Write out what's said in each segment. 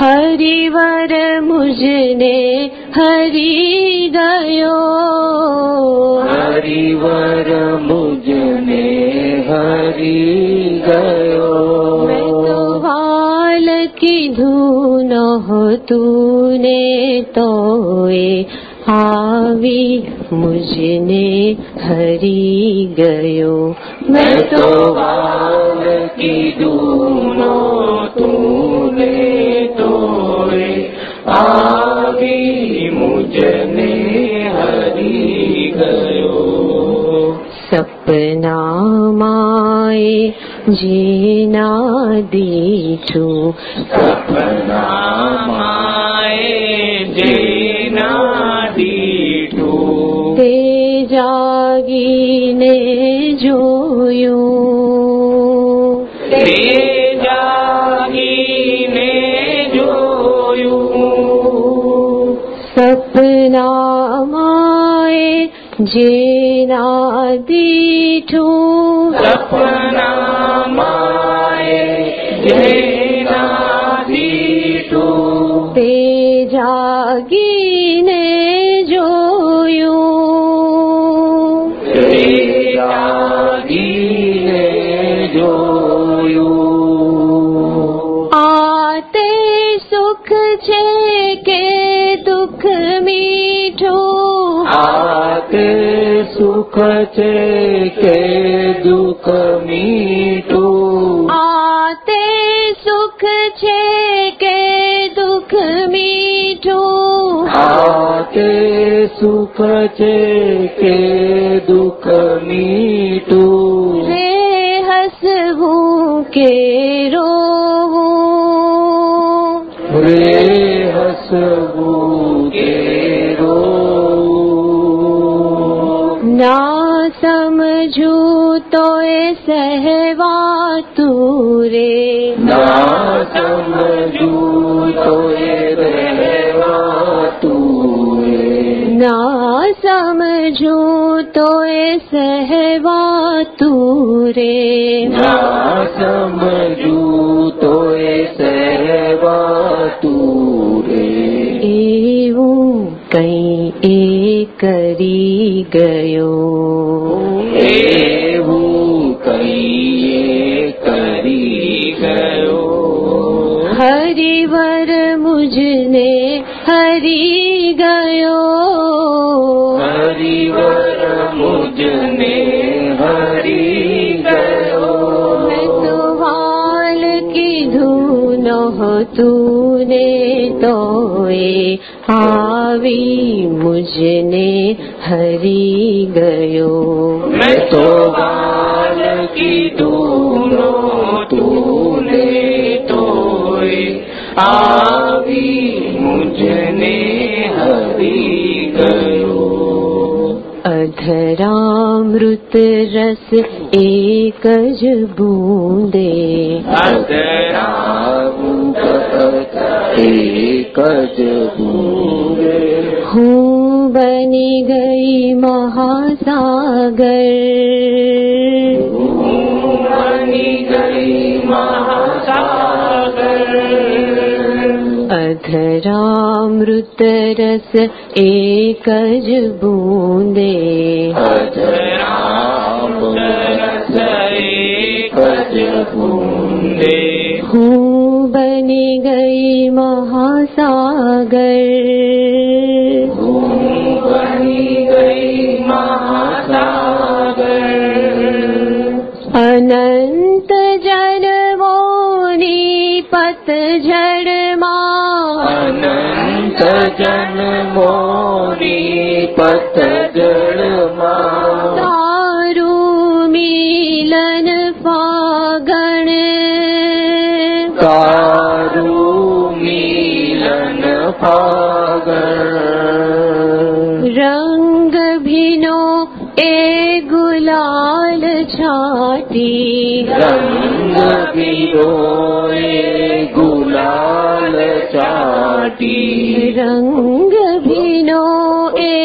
હરિવર મુજને હરી ગયો હરિવર મુજને હરી ગયો વાલ કીધું નહોતું ને તોય हावी मुझने हरी गयो। मैं तो मुझ की दूनो तूने तोरे आवी मुझने हरी गयो। सपना माए जीना दी છે કે ને તોય આવી મુજને હરી ગયો મેં તો વાલ કીધું તુને તોય આવી મુજને હરી ગયો અધરામૃત રસ એક જ બૂંદે અધરામૃત એક જ બૂંદે હું બની ગઈ મહાસાગર બની ગઈ રસ એક જ બૂંદે અધરામૃત એક જ બૂંદે હું બની ગઈ મહાસાગર બની ગઈ મહાસાગર અનંત જન્મોની પતઝડમાં અનંત મોરી પતજળમાં તારું મિલન ફાગણ તારું મિલન ફાગણ રંગ ભીનો એ ગુલાલ છાતી રંગ પીરોએ ગુલાલ ચાટી રંગ ભીનો એ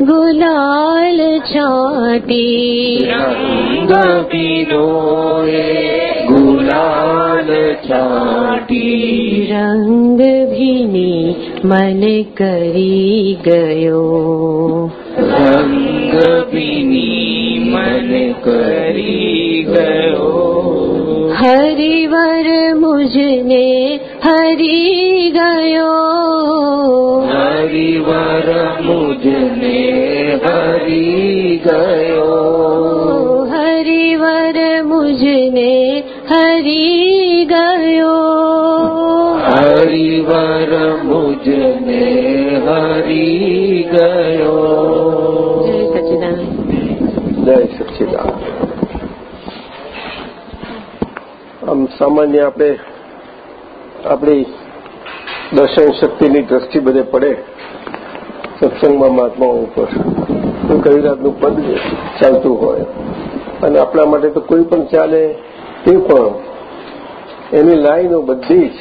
ગુલાલ ચાટી રંગ પીરોએ ગુલાલ ચાટી રંગ ભીની મન કરી ગયો રંગ ભીની મન કરી ગયો હરિવર મુજને હરી ગયો હરિવર મુજને હરી ગયો હરિવર મુજને હરી ગયો હરિવર મુજને હરી ગયો જય સચિદાન જય સચ્ચિદાન આમ સામાન્ય આપણે આપણી દર્શન શક્તિની દ્રષ્ટિ બધે પડે. સત્સંગમાં મહાત્માઓ ઉપર. તો કઈ રાતનું પદ ચાલતું હોય. અને આપણા માટે તો કોઈ પણ ચાલે તે પણ. એની લાઈનો બધી જ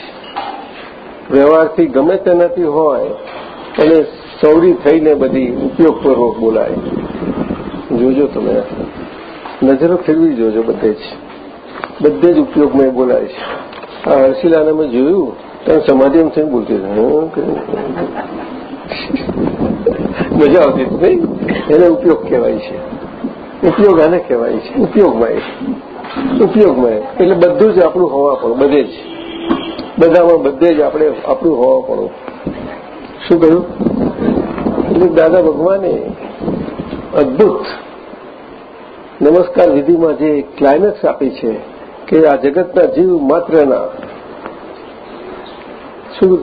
વ્યવહારથી ગમે તેનાથી હોય, એને સૌરી થઈને બધી ઉપયોગપૂર્વક બોલાય. જોજો તમે. નજરો ફેરવી જોજો બધે જ. બધે જ ઉપયોગમાં એ બોલાય છે. આ હર્ષિલાને મેં જોયું, ત્યાં સમાધિ એમ થઈને બોલતી. મજા આવતી હતી નહીં એને ઉપયોગ કહેવાય છે. ઉપયોગ આને કહેવાય છે. ઉપયોગમાં એ. ઉપયોગમાં એટલે બધું જ આપણું હોવા પણ, બધે જ. બધામાં બધે જ આપણે આપણું હોવા પડું શું કહ્યું? એટલે દાદા ભગવાને અદભુત નમસ્કાર વિધિમાં જે ક્લાઇમેક્સ આપી છે કે આ જગતના જીવ માત્રના. શું?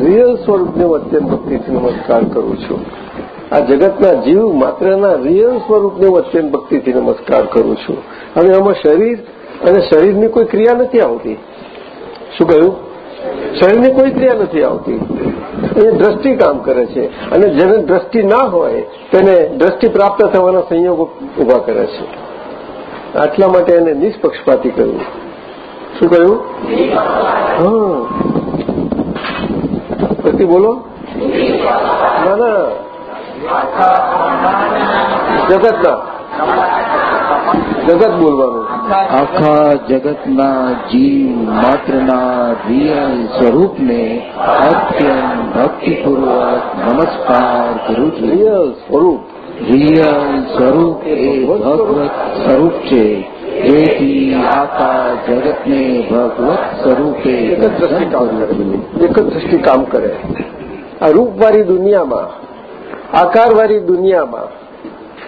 રિયલ સ્વરૂપને અત્યંત ભક્તિથી નમસ્કાર કરું છું. આ જગતના જીવ માત્રના રિયલ સ્વરૂપને હું અત્યંત ભક્તિથી નમસ્કાર કરું છું. હવે આમાં શરીર અને શરીરની કોઈ ક્રિયા નથી આવતી. શું કહ્યું? શરીરની કોઈ ક્રિયા નથી આવતી. એ દ્રષ્ટિ કામ કરે છે. અને જેને દ્રષ્ટિ ના હોય, તેને દ્રષ્ટિ પ્રાપ્ત થવાના સંયોગો ઊભા કરે છે. આટલા માટે એને નિષ્પક્ષપાતી કહ્યું. શું કહ્યું? હા. પછી બોલો. ના ના જગતના. જગત બોલવાનું. આખા જગતના જીવ માત્રના રિયલ સ્વરૂપને અત્યંત ભક્તિપૂર્વક નમસ્કાર કરું છું. રિયલ સ્વરૂપ. રિયલ સ્વરૂપ એ ભગવત સ્વરૂપ છે એથી આખા જગતને ભગવત સ્વરૂપે એક જ દ્રષ્ટિ કામ કરે એક જ દ્રષ્ટિ કામ કરે આ રૂપવાળી દુનિયામાં આકારવાળી દુનિયામાં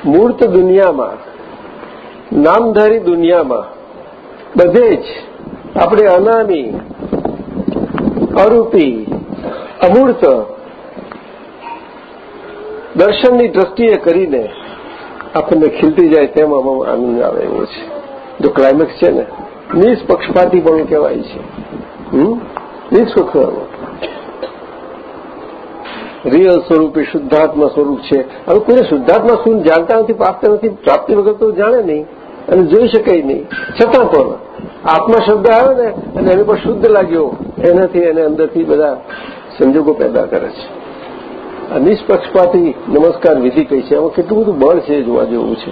મૂર્ત દુનિયામાં નામધારી દુનિયામાં બધે જ આપણે અનામી અરૂપી અમૂર્ત દર્શનની દ્રષ્ટિએ કરીને આપણને ખીલતી જાય તેમાં બહુ આનંદ આવે એવો છે. જો ક્લાઇમેક્સ છે ને, નિષ્પક્ષપાતી પણ કહેવાય છે. નિષ્પક્ષ રિયલ સ્વરૂપ શુદ્ધાત્મા સ્વરૂપ છે. હવે કોઈને શુદ્ધાત્મા શું જાણતા નથી, પ્રાપ્ત નથી, પ્રાપ્તિ વગર તો જાણે નહીં અને જોઈ શકાય નહીં. છતાં પણ આત્મા શબ્દ આવે ને અને એની પર શુદ્ધ લાગ્યો, એનાથી એને અંદરથી બધા સંજોગો પેદા કરે છે. આ નિષ્પક્ષપાતી નમસ્કાર વિધિ કહી છે? એમાં કેટલું બધું બળ છે જોવા જેવું છે.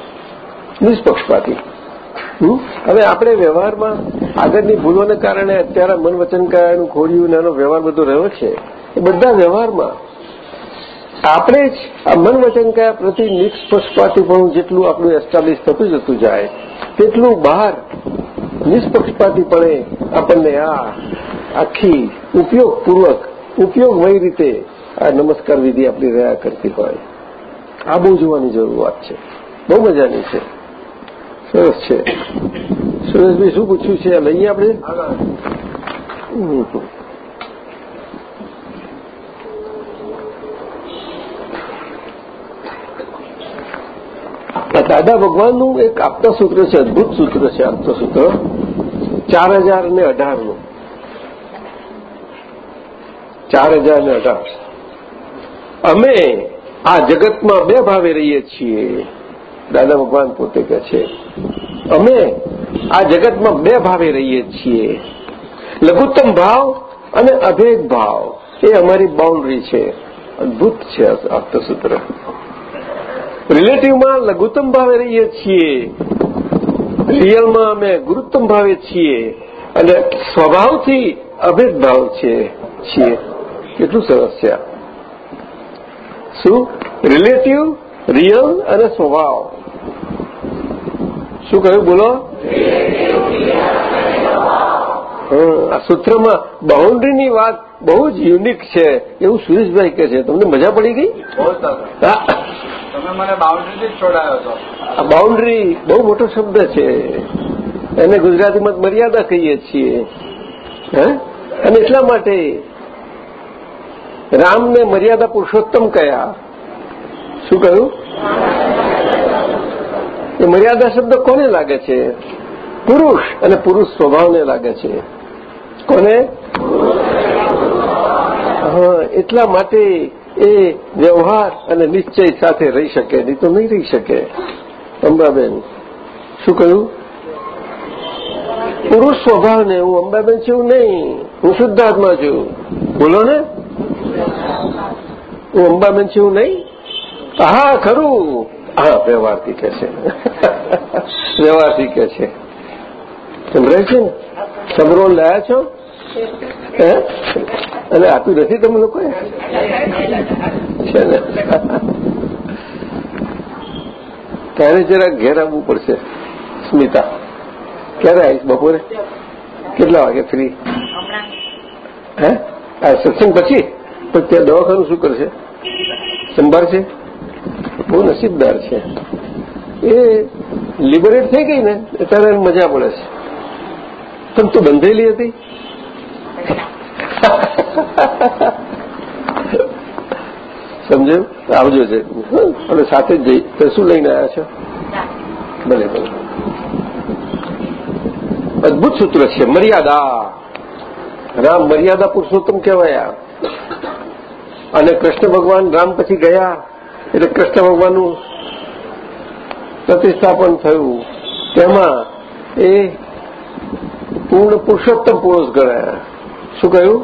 નિષ્પક્ષપાતી. હવે આપણે વ્યવહારમાં આગળની ભૂલોને કારણે અત્યારે મન વચન ખોડિયું એનો વ્યવહાર બધો રહ્યો છે. એ બધા વ્યવહારમાં આપણે જ આ મન વચન કયા પ્રતિ નિષ્પક્ષપાતીપણું જેટલું આપણું એસ્ટાબ્લિશ થતું જતું જાય, તેટલું બહાર નિષ્પક્ષપાતીપણે આપણને આ આખી ઉપયોગપૂર્વક, ઉપયોગમય રીતે આ નમસ્કાર વિધિ આપણી રહ્યા કરતી હોય. આ બહુ જોવાની જરૂરિયાત છે. બહુ મજાની છે. સરસ છે. સુરેશભાઈ, શું પૂછ્યું છે? લઈએ આપણે? દાદા ભગવાનનું એક આપતા સૂત્ર છે, અદભુત સૂત્ર છે, આપતા સૂત્ર. ચાર હજાર ને અઢારનું. ચાર હજાર ને અઢાર. અમે આ જગતમાં બે ભાવે રહીએ છીએ. દાદા ભગવાન પોતે કહે છે, અમે આ જગતમાં બે ભાવે રહીએ છીએ. લઘુત્તમ ભાવ અને અભેદ ભાવ. એ અમારી બાઉન્ડ્રી છે. અદભુત છે આપતસૂત્ર. રિલેટિવમાં લઘુત્તમ ભાવે રહીએ છીએ. રિયલમાં અમે ગુરુત્તમ ભાવે છીએ. અને સ્વભાવથી અભેદ ભાવ છે, છીએ. કેટલું સરસ છે શું? રિલેટિવ રિયલ અને સ્વભાવ. શું કહ્યું? બોલો. આ સૂત્રમાં બાઉન્ડ્રીની વાત બહુ જ યુનિક છે. એવું સુરેશભાઈ કહે છે. તમને મજા પડી ગઈ? તમે મને બાઉન્ડ્રીથી જ છોડાયો હતો આ બાઉન્ડ્રી બહુ મોટો શબ્દ છે. એને ગુજરાતીમાં મર્યાદા કહીએ છીએ. હે? અને એટલા માટે રામને મર્યાદા પુરુષોત્તમ કયા શું કહ્યું? એ મર્યાદા શબ્દ કોને લાગે છે? પુરુષ અને પુરુષ સ્વભાવને લાગે છે. કોને? હા, એટલા માટે એ વ્યવહાર અને નિશ્ચય સાથે રહી શકે, નહીં તો નહીં રહી શકે. અંબાબેન, શું કહ્યું? પુરુષ સ્વભાવને, હું અંબાબેન છું નહીં, હું શુદ્ધાત્મા છું. બોલો ને. હું અંબાબેન છું નહીં? હા, ખરું. હા વ્યવહારથી કે છે. વ્યવહારથી કે છે. સમજાય છે સમરોલ લાયા છો? અને આપ્યું નથી તમે લોકોએ? છે ને? ત્યારે જરા ઘેર આવવું પડશે, સ્મિતા. ક્યારે આવીશ બપોરે? કેટલા વાગે ફ્રી હે? આ સત્સંગ પછી? પણ ત્યાં દવાખાનું શું કરશે? સંભાળશે? બહુ નસીબદાર છે. એ લિબરેટ થઈ ગઈ ને ત્યારે મજા પડે છે. પણ તું બંધેલી હતી. સમજ્યું? આવજો છે અને સાથે જ જઈ. તો શું લઈને આવ્યા છો? ભલે ભલે. અદભુત સૂત્ર છે. મર્યાદા. રામ મર્યાદા પુરુષોત્તમ કહેવાયા અને કૃષ્ણ ભગવાન રામ પછી ગયા, એટલે કૃષ્ણ ભગવાનનું પ્રતિષ્ઠાપન થયું. તેમાં એ પૂર્ણ પુરુષોત્તમ પુરુષ ગણાયા. શું કહ્યું?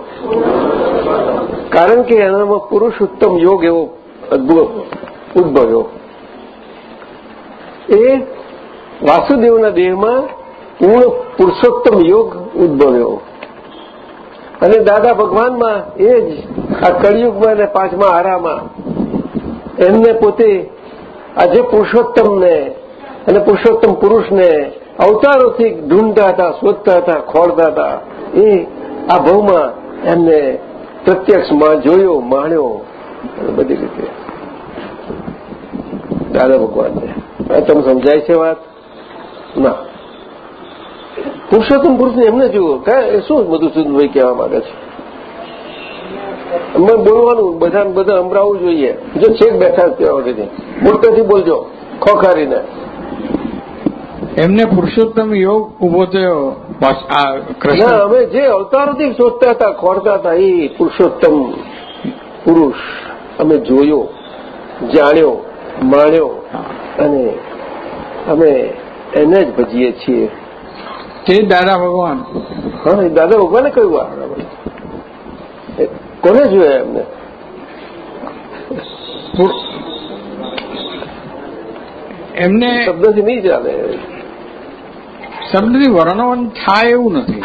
કારણ કે એનામાં પુરુષોત્તમ યોગ એવો ઉદભવ્યો. એ વાસુદેવના દેહમાં પૂર્ણ પુરુષોત્તમ યોગ ઉદભવ્યો. અને દાદા ભગવાનમાં એ જ આ કળિયુગમાં અને પાંચમા હારામાં એમને પોતે આ જે પુરુષોત્તમને અને પુરુષોત્તમ પુરુષને અવતારોથી ઢૂંઢતા હતા, શોધતા હતા, ખોળતા હતા, એ આ ભવમાં એમને પ્રત્યક્ષમાં જોયો, માણ્યો બધી રીતે. દાદા ભગવાનને. તમે સમજાય છે વાત? ના. પુરુષોત્તમ પુરુષને એમને જુઓ. કયા શું મધુસૂદનભાઈ કહેવા માંગે છે? અમે બોલવાનું બધા બધા સંભળાવવું જોઈએ. જો છેક બેઠા ત્યાં વખતે મોટેથી બોલજો ખોખારીને. એમને પુરુષોત્તમ યોગ ઊભો થયો. ના અમે જે અવતારોથી શોધતા હતા ખોરતા હતા એ પુરુષોત્તમ પુરુષ અમે જોયો જાણ્યો માણ્યો. અને અમે એને જ ભજીએ છીએ. તે દાદા ભગવાન. હા એ દાદા ભગવાને કહ્યું આ. કોને જોયા એમને? એમને શબ્દથી નહીં ચાલે શબ્દથી વર્ણન થાય એવું નથી.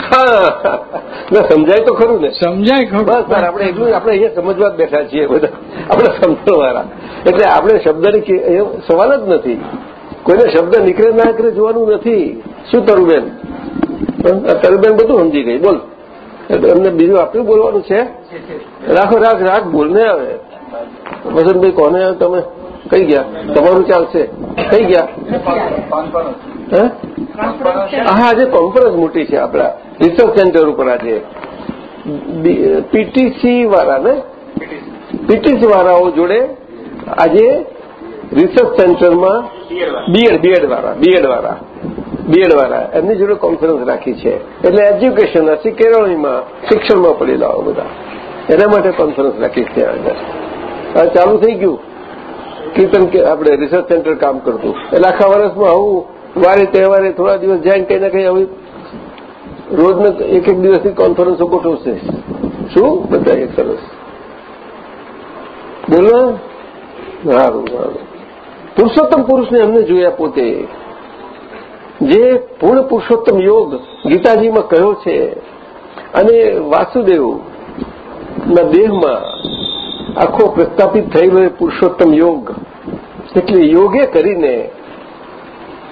સમજાય તો ખરું ને. સમજાય ખરું. બસ સર આપણે એટલું આપણે અહીંયા સમજવા જ બેઠા છીએ બધા. આપણે સમજણવાળા. એટલે આપણે શબ્દની સવાલ જ નથી. કોઈને શબ્દ નીકળે ના નીકળે જોવાનું નથી. શું કરું હં? તરુબેન બધું સમજી ગઈ. બોલ. એટલે એમને બીજું આપ્યું બોલવાનું છે? રાખો રાખ રાખ બોલ ને આવે. વસંતભાઈ કોને? આવે તમે કઈ ગયા? તમારું ચાલશે કઈ ગયા? હા? આજે કોન્ફરન્સ મોટી છે આપણા. રિસર્ચ સેન્ટર ઉપર આજે. પીટીસી વાળા ને? પીટીસી વાળાઓ જોડે આજે રિસર્ચ સેન્ટરમાં બીએડ બીએડ વાળા. બીએડ વાળા. બીએડ વાળા એમની જોડે કોન્ફરન્સ રાખી છે. એટલે એજ્યુકેશન હશે, કેળવણીમાં, શિક્ષણમાં પડેલા બધા. એના માટે કોન્ફરન્સ રાખી ત્યાં આગળ. ચાલુ થઈ ગયું. કીર્તન આપણે રિસર્ચ સેન્ટર કામ કરતું. એટલે આખા વર્ષમાં આવું વારે તહેવારે થોડા દિવસ જાય કંઈ ના કંઈ આવી રોજને એક એક દિવસની કોન્ફરન્સો ગોઠવશે. શું? બધા એક સરસ. બોલો સારું સારું. પુરુષોત્તમ પુરુષને અમને જોયા પોતે. જે પૂર્ણ પુરુષોત્તમ યોગ ગીતાજીમાં કહ્યો છે અને વાસુદેવના દેહમાં આખો પ્રસ્થાપિત થયેલો એ પુરુષોત્તમ યોગ, એટલે યોગે કરીને,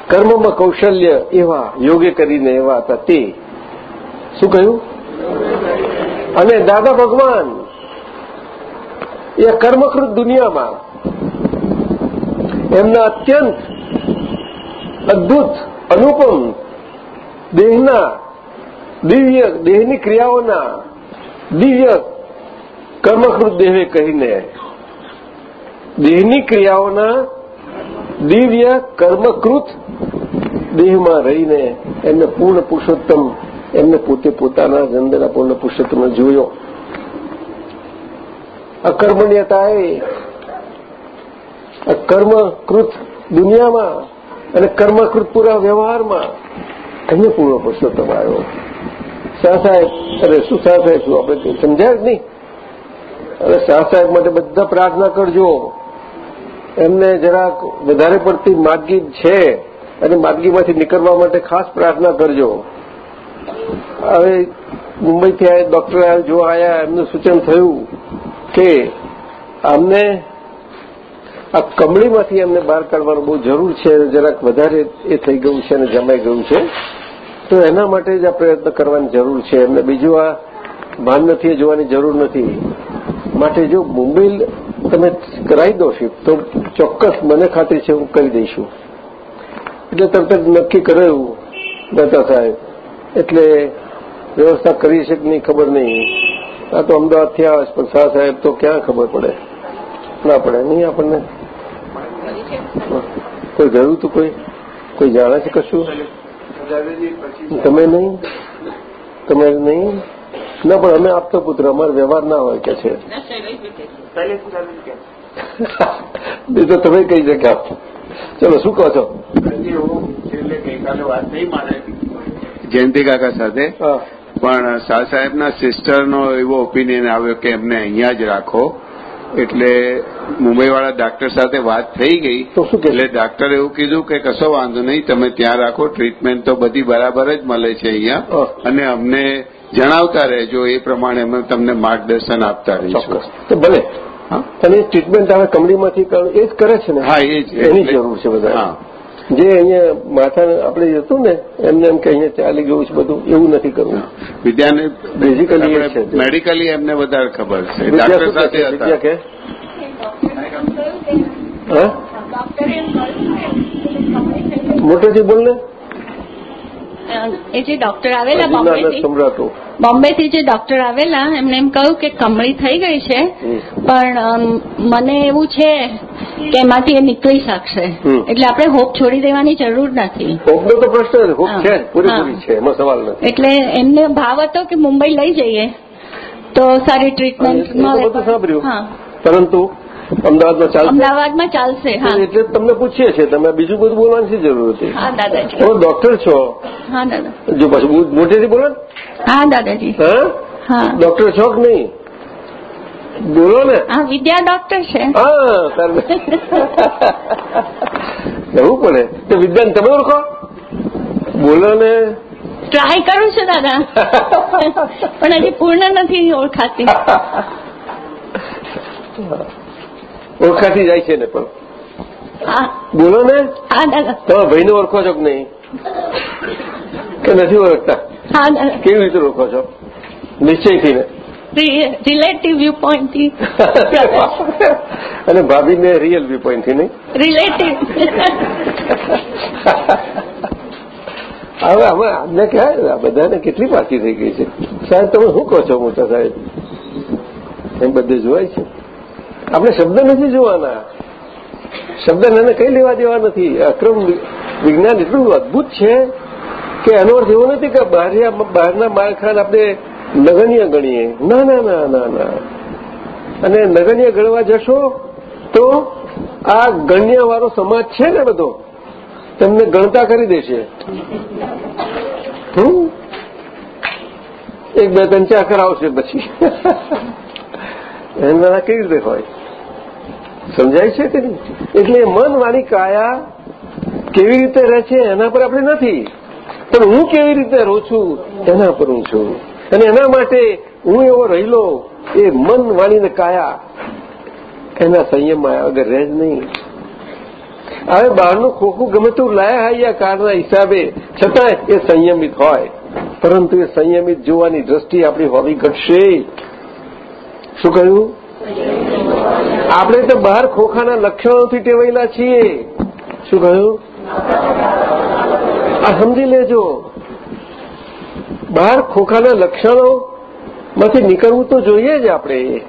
કર્મમાં કૌશલ્ય એવા યોગે કરીને એવા હતા તે. શું કહ્યું? અને દાદા ભગવાન, એ કર્મકૃત દુનિયામાં એમના અત્યંત અદભુત અનુપમ, દેહના, દિવ્ય, દેહની ક્રિયાઓના, દિવ્ય કર્મકૃત દેહે કહીને. દેહની ક્રિયાઓના દિવ્ય કર્મકૃત દેહમાં રહીને એમને પૂર્ણ પુરુષોત્તમ, એમને પોતે પોતાના જ પૂર્ણ પુરુષોત્તમ જોયો. અકર્મણ્યતાએ કર્મકૃત દુનિયામાં અને કર્મકૃત પૂરા વ્યવહારમાં એમને પૂરો પડશે તમારો. શાહ સાહેબ, અરે શું શાહ સાહેબ, શું આપણે સમજાય જ નહીં. અરે શાહ સાહેબ માટે બધા પ્રાર્થના કરજો. એમને જરાક વધારે પડતી માદગી છે અને માદગીમાંથી નીકળવા માટે ખાસ પ્રાર્થના કરજો. હવે મુંબઈથી આ ડોક્ટર જો આવ્યા એમનું સૂચન થયું કે અમને આ કમળીમાંથી એમને બહાર કાઢવાનું બહુ જરૂર છે જરાક વધારે એ થઈ ગયું છે અને જમાઈ ગયું છે. તો એના માટે જ આ પ્રયત્ન કરવાની જરૂર છે. એમને બીજું આ ભાન નથી જોવાની જરૂર નથી. માટે જો મુંબઈ તમે કરાવી દો શિફ્ટ તો ચોક્કસ મને ખાતરી છે હું કરી દઈશું. એટલે તરત જ નક્કી કરાયું મહેતા સાહેબ. એટલે વ્યવસ્થા કરી છે નહીં ખબર નહીં. આ તો અમદાવાદથી આવે પણ શાહ સાહેબ તો ક્યાં ખબર પડે? ના પડે. નહીં આપણને? કોઈ ગયું તો કોઈ? કોઈ જાણે છે કશું? તમે નહીં? તમે નહીં? ના પણ અમે આપતો પુત્ર અમારો વ્યવહાર ના હોય કે છે. એ તો તમે કહી શક્યા. ચલો શું કહો છો? જયંતિ કાકા સાથે. પણ શાહ સાહેબના સિસ્ટરનો એવો ઓપિનિયન આવ્યો કે એમને અહીંયા જ રાખો. એટલે મુંબઈવાળા ડાક્ટર સાથે વાત થઈ ગઈ. તો શું એટલે ડાક્ટરે એવું કીધું કે કશો વાંધો નહીં તમે ત્યાં રાખો ટ્રીટમેન્ટ તો બધી બરાબર જ મળે છે અહીંયા. અને અમને જણાવતા રહેજો એ પ્રમાણે અમે તમને માર્ગદર્શન આપતા રહીશું. તો ભલે. હા? અને ટ્રીટમેન્ટ આવે કંપનીમાંથી કર- એ જ કરે છે ને? હા એ જ. એની જરૂર છે બધા હા. જે અહીંયા માથા આપણે હતું ને એમને એમ કે અહીંયા ચાલી ગયું છે બધું એવું નથી કરવું. વિદ્યાને બેઝિકલી એ છે. મેડિકલી એમને વધારે ખબર છે. ડાક્ટર સાથે વિદ્યા કે? હા? મોટેથી બોલ ને. એ જે ડોક્ટર આવેલા નથી બોમ્બેથી બોમ્બેથી જે ડોક્ટર આવેલા એમને એમ કહ્યું કે કમળી થઈ ગઈ છે પણ મને એવું છે કે એમાંથી એ નીકળી શકશે. એટલે આપણે હોપ છોડી દેવાની જરૂર નથી. હોપનો તો પ્રશ્ન હોપ છે પૂરેપૂરી છે એમાં સવાલ નથી. એટલે એમને ભાવ હતો કે મુંબઈ લઈ જઈએ તો સારી ટ્રીટમેન્ટ મળે. સાંભળ્યું. પરંતુ અમદાવાદમાં ચાલશે? અમદાવાદમાં ચાલશે હા. એટલે તમને પૂછીએ છીએ તમે બીજું બધું બોલવાની શી જરૂર હતી? હા દાદાજી. તમે ડોક્ટર છો? હા દાદા. જો પાછું બહુ મોટેથી બોલો હા દાદાજી. હા? ડોક્ટર છો કે નહીં? બોલો ને. હા વિદ્યા ડોક્ટર છે. હા જવું પડે. તો વિદ્યાન તમે ઓળખો? બોલો ને. ટ્રાય કરું છું દાદા. પણ હજી પૂર્ણ નથી ઓળખાતી. ઓળખાતી જાય છે ને પણ. બોલો ને. તમે ભાઈને ઓળખો છો કે નહીં? કે નથી ઓળખતા? કેવી રીતે ઓળખો છો? નિશ્ચયથી ને. રિલેટિવ વ્યૂ પોઈન્ટથી અને ભાભીને રિયલ વ્યૂ પોઈન્ટથી નહીં? રિલેટિવ. હવે હવે આમને કહેવાય બધાને કેટલી પાછી થઈ ગઈ છે. સાહેબ તમે શું કહો છો મોટા સાહેબ? એમ બધે જોવાય છે. આપણે શબ્દ નથી જોવાના. શબ્દ એને કઈ લેવા દેવા નથી. અક્રમ વિજ્ઞાન એટલું અદભુત છે કે એનો અર્થ એવો નથી કે બહારના માળખાને આપણે નગણ્ય ગણીએ. ના ના ના ના ના. અને નગણ્ય ગણવા જશો તો આ ગણ્યવાળો સમાજ છે ને બધો, તમને ગણતા કરી દેશે. હમ? એક બે ત્રણ ચાર આવશે પછી. એના કેવી રીતે હોય? સમજાય છે કે નહીં? એટલે મન વાણી કાયા કેવી રીતે રહે છે એના પર આપણે નથી. પણ હું કેવી રીતે રહું છું એના પર હું છું. અને એના માટે હું એવો રહેલો એ મન વાણીને કાયા એના સંયમમાં વગર રહે જ નહીં. હવે બહારનું ખોખું ગમે તેવું લાયા હોય કારના હિસાબે છતાં એ સંયમિત હોય. પરંતુ એ સંયમિત જોવાની દ્રષ્ટિ આપણી હોવી ઘટશે. શું કહ્યું? આપણે તો બહાર ખોખાના લક્ષણોથી ટેવાયેલા છીએ. શું કહ્યું? આ સમજી લેજો. બહાર ખોખાના લક્ષણોમાંથી નીકળવું તો જોઈએ જ આપણે.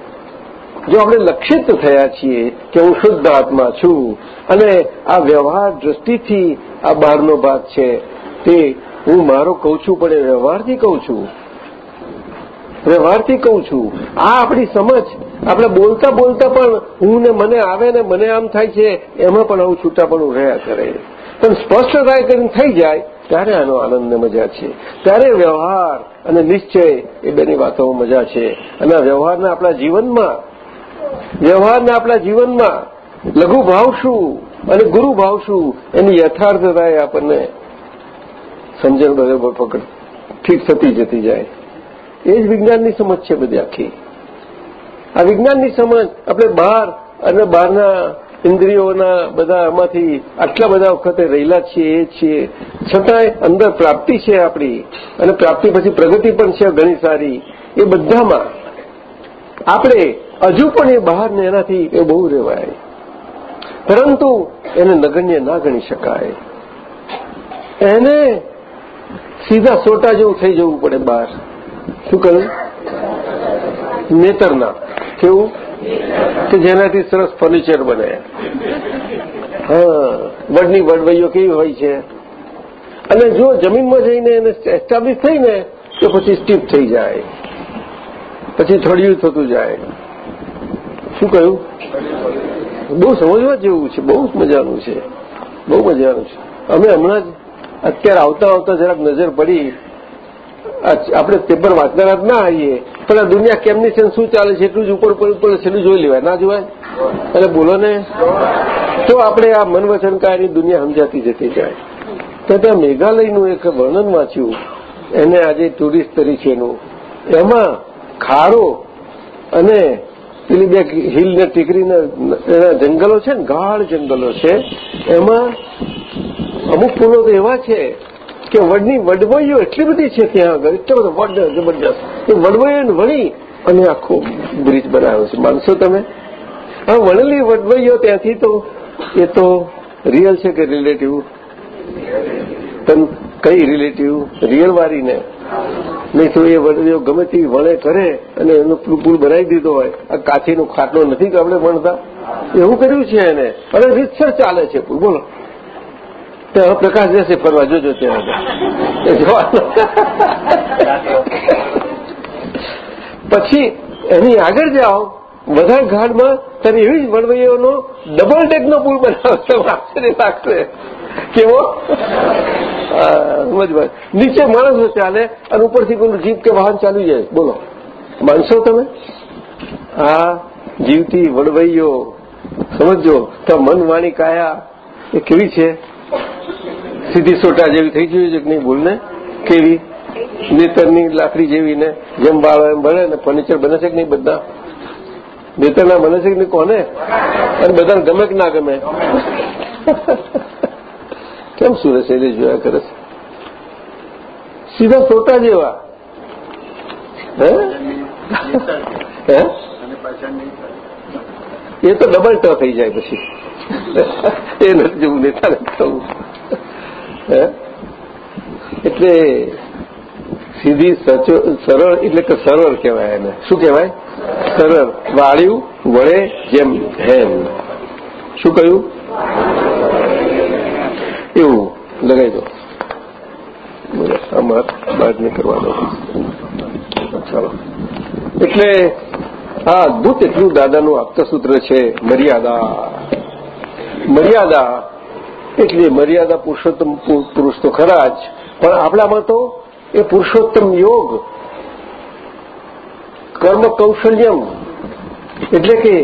જો આપણે લક્ષિત થયા છીએ કે હું શુદ્ધ આત્મા છું અને આ વ્યવહાર દ્રષ્ટિથી આ બહારનો ભાગ છે, તે હું મારો કહું છું, પણ એ વ્યવહારથી કહું છું. વ્યવહારથી કહું છું. આ આપણી સમજ આપણે બોલતા બોલતા પણ હું ને મને આવે ને મને આમ થાય છે, એમાં પણ આવું છૂટાપણું રહ્યા કરે. પણ સ્પષ્ટ થાય કરીને થઈ જાય, ત્યારે આનો આનંદને મજા છે. ત્યારે વ્યવહાર અને નિશ્ચય એ બેની વાતોમાં મજા છે. અને વ્યવહારના આપણા જીવનમાં, વ્યવહારના આપણા જીવનમાં લઘુ ભાવ શું અને ગુરુ ભાવ શું, એની યથાર્થતાએ આપણને સમજણ બરોબર પકડ ઠીક થતી જતી જાય. એ જ વિજ્ઞાનની સમજ છે બધી આખી. આ વિજ્ઞાનની સમજ, આપણે બહાર અને બહારના ઇન્દ્રિયોના બધા આમાંથી આટલા બધા વખતે રહેલા છીએ, એ છીએ. છતાંય અંદર પ્રાપ્તિ છે આપણી, અને પ્રાપ્તિ પછી પ્રગતિ પણ છે ઘણી સારી. એ બધામાં આપણે હજુ પણ એ બહાર ને એનાથી એ બહુ રહેવાય. પરંતુ એને નગણ્ય ના ગણી શકાય. એને સીધા સોટા જેવું થઈ જવું પડે બહાર. શું કહ્યું? નેતરના. કેવું? કે જેનાથી સરસ ફર્નિચર બને. હા, વડની વડવૈયો કેવી હોય છે? અને જો જમીનમાં જઈને એને એસ્ટાબ્લિશ થઈને તો પછી સ્ટીપ થઈ જાય. પછી થળિયું થતું જાય. શું કહ્યું? બહુ સમજવા જેવું છે, બહુ મજાનું છે. બહુ મજાનું છે. અમે હમણાં જ અત્યારે આવતા આવતા જરાક નજર પડી. આપણે પેપર વાંચનારા જ ના આવીએ પણ આ દુનિયા કેમની છે શું ચાલે છે, એટલું જ ઉપર ઉપર છેલ્લું જોઈ લેવાય. ના જોવાય? એટલે બોલો ને. તો આપણે આ મન વચનકારી દુનિયા સમજાતી જતી જાય. તો ત્યાં મેઘાલયનું એક વર્ણન વાંચ્યું. એને આજે ટુરિસ્ટ તરીકેનું એમાં ખારો અને પેલી બે હિલ ને ટીકરીના, એના જંગલો છે ને, ગાઢ જંગલો છે. એમાં અમુક ફૂલો તો એવા છે કે વડની વડવઈઓ એટલી બધી છે ત્યાં આગળ એટલો બધો વડ જબરજસ્ત. એ વડવઈઓને વળી અને આખો બ્રિજ બનાવ્યો છે. માનશો તમે? આ વણેલી વડવઈઓ ત્યાંથી તો, એ તો રિયલ છે કે રિલેટિવ પણ કઈ રિલેટિવ રિયલ વાળી ને નહીં તો એ વડવીઓ ગમે તેવી વણે કરે અને એનો પુલ બનાવી દીધો હોય. આ કાચીનો ખાટલો નથી આપણે વણતા? એવું કર્યું છે એને. અને રીતસર ચાલે છે પુલ બોલો. ત્યાં પ્રકાશ જશે ફરવા, જોજો પછી એની આગળ જાઓ, બધા ઘાટમાં ત્યારે એવી જ વડવૈયાઓનો ડબલ ડેકનો પુલ બનાવશે આશ્ચર્ય લાગશે કેવો? મજબૂત નીચે માણસો ચાલે અને ઉપરથી પેલું જીપ કે વાહન ચાલી જાય બોલો. માનશો તમે? આ જીવતી વડવૈયો સમજો તો મન વાણી કાયા એ કેવી છે? સીધી સોટા જેવી થઈ ગયું છે કે નહીં ભૂલને? કેવી? નેતરની લાકડી જેવી ને? જેમ બાળો એમ ભણે ને ફર્નિચર બને છે કે નહીં બધા? નેતરના બને છે કે નહીં કોને? અને બધાને ગમે કે ના ગમે? કેમ સુરેશ એટલે જોયા કરે છે? સીધા સોટા જેવા? હે? હે? એ તો ડબલ ટ થઈ જાય પછી. એ નથી જેવું નેતા થવું એટલે સીધી સરળ, એટલે કે સરળ કહેવાય એને. શું કહેવાય? સરળ. વાળ્યું, વળે, જેમ, હેમ. શું કહ્યું? એવું. લગાવી દો. અમારા બાદ નહીં કરવાનો. ચાલો. એટલે આ અદભુત એટલું દાદાનું આપતસૂત્ર છે, મર્યાદા. મર્યાદા એટલે મર્યાદા પુરુષોત્તમ પુરુષ તો ખરા જ, પણ આપણામાં તો એ પુરુષોત્તમ યોગ કર્મ કૌશલ્યમ એટલે કે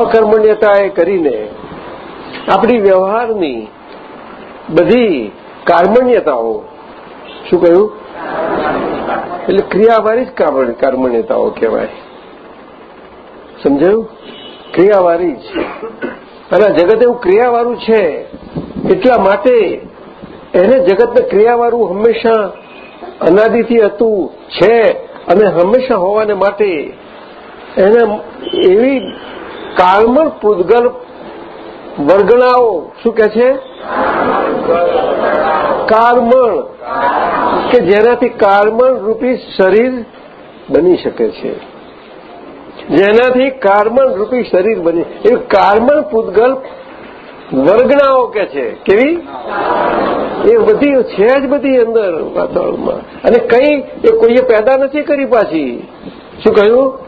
અકર્મણ્યતા કરીને આપણી વ્યવહારની બધી કાર્મણ્યતાઓ, શું કહ્યું? એટલે ક્રિયાવાળી જ કાર્મણ્યતાઓ કહેવાય. સમજાયું? ક્રિયાવાળી જ. અને જગત એવું ક્રિયાવાળું છે, એટલા માટે એને જગતને ક્રિયાવાળું હંમેશા અનાદિથી હતું, છે, અને હંમેશા હોવાને માટે એને એવી કાળમળ પૂદગલ વર્ગણાઓ, શું કે છે? કાળમળ, કે જેનાથી કાળમળ રૂપી શરીર બની શકે છે. જેનાથી કાર્બન રૂપી શરીર બની. એ કાર્બન પૂતગલ વર્ગણાઓ કે છે? કેવી? એ બધી છે જ બધી અંદર વાતાવરણમાં. અને કઈ એ કોઈએ પેદા નથી કરી પાછી. શું કહ્યું?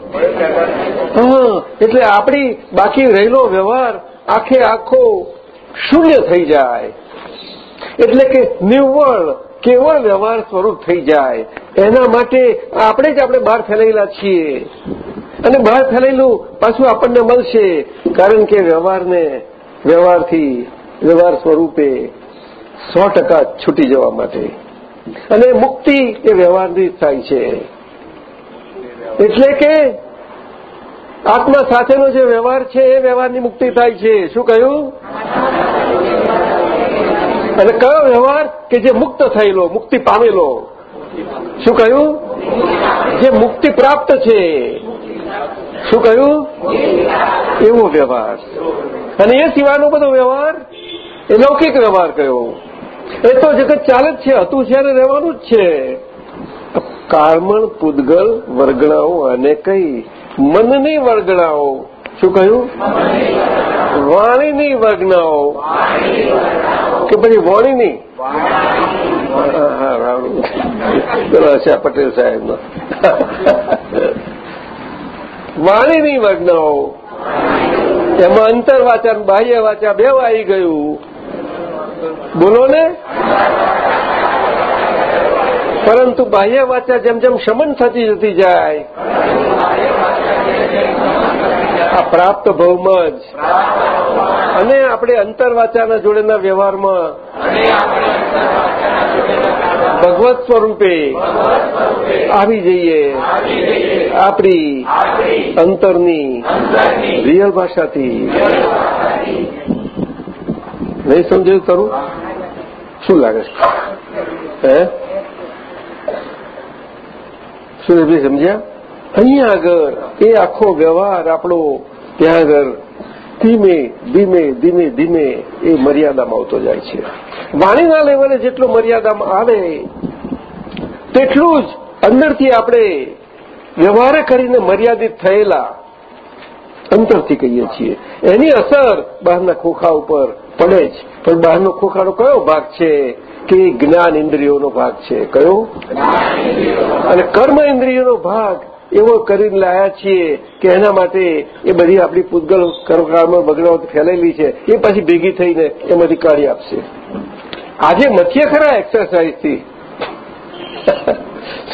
હા, એટલે આપણી બાકી રહેલો વ્યવહાર આખે આખો શૂન્ય થઈ જાય. એટલે કે નિવ્વળ કેવળ વ્યવહાર સ્વરૂપ થઈ જાય. એના માટે આપણે જ આપણે બહાર ફેલાયેલા છીએ. અને બહાર ફેલાયેલું પાછું આપણને મળશે કારણ કે વ્યવહારને, વ્યવહારથી, વ્યવહાર સ્વરૂપે સો ટકા છૂટી જવા માટે. અને મુક્તિ એ વ્યવહારથી થાય છે. એટલે કે આત્મા સાથેનો જે વ્યવહાર છે, એ વ્યવહારની મુક્તિ થાય છે. શું કહ્યું? અને કયો વ્યવહાર? કે જે મુક્ત થયેલો, મુક્તિ પામેલો. શું કહ્યું? જે મુક્તિ પ્રાપ્ત છે. શું કહ્યું? એવો વ્યવહાર. અને એ સિવાયનો બધો વ્યવહાર, એ લૌકિક વ્યવહાર કયો? એ તો જગત ચાલે જ છે, હતું છે અને રહેવાનું જ છે. કાળમણ પૂદગલ વર્ગણાઓ અને કઈ. મનની વર્ગણાઓ. શું કહ્યું? વાણીની વર્ગણાઓ. કે પછી વાણીની? હા હા આશા પટેલ સાહેબ વાણીની વર્ગનાઓ એમાં અંતર વાચા બાહ્ય વાચા બે આવી ગયું. બોલો ને? પરંતુ બાહ્ય વાચા જેમ જેમ શમન થતી જતી જાય, આ પ્રાપ્ત ભવમાં જ. અને આપણે અંતરવાચાના જોડેના વ્યવહારમાં ભગવત સ્વરૂપે આવી જઈએ. આપણી અંતરની રિયલ ભાષાથી. નહીં સમજાયું ખરું? શું લાગે છે? હે? શું સમજ્યા? અહીંયા આગળ એ આખો વ્યવહાર આપણો ત્યાં આગળ ધીમે ધીમે ધીમે ધીમે એ મર્યાદામાં આવતો જાય છે. વાણીના લેવલે જેટલો મર્યાદામાં આવે તેટલું જ અંદરથી આપણે વ્યવહાર કરીને મર્યાદિત થયેલા અંતરથી કહીએ છીએ. એની અસર બહારના ખોખા ઉપર પડે જ. પણ બહારનો ખોખાનો કયો ભાગ છે કે જ્ઞાન ઇન્દ્રિયોનો ભાગ છે? કયો? અને કર્મ ઇન્દ્રિયોનો ભાગ એવો કરીને લાયા છીએ કે એના માટે એ બધી આપણી પૂતગલ કર્મકાળમાં બગડાવટ ફેલાયેલી છે. એ પાછી ભેગી થઈને એમાંથી કાઢી આપશે. આજે મથીએ ખરા એક્સરસાઇઝથી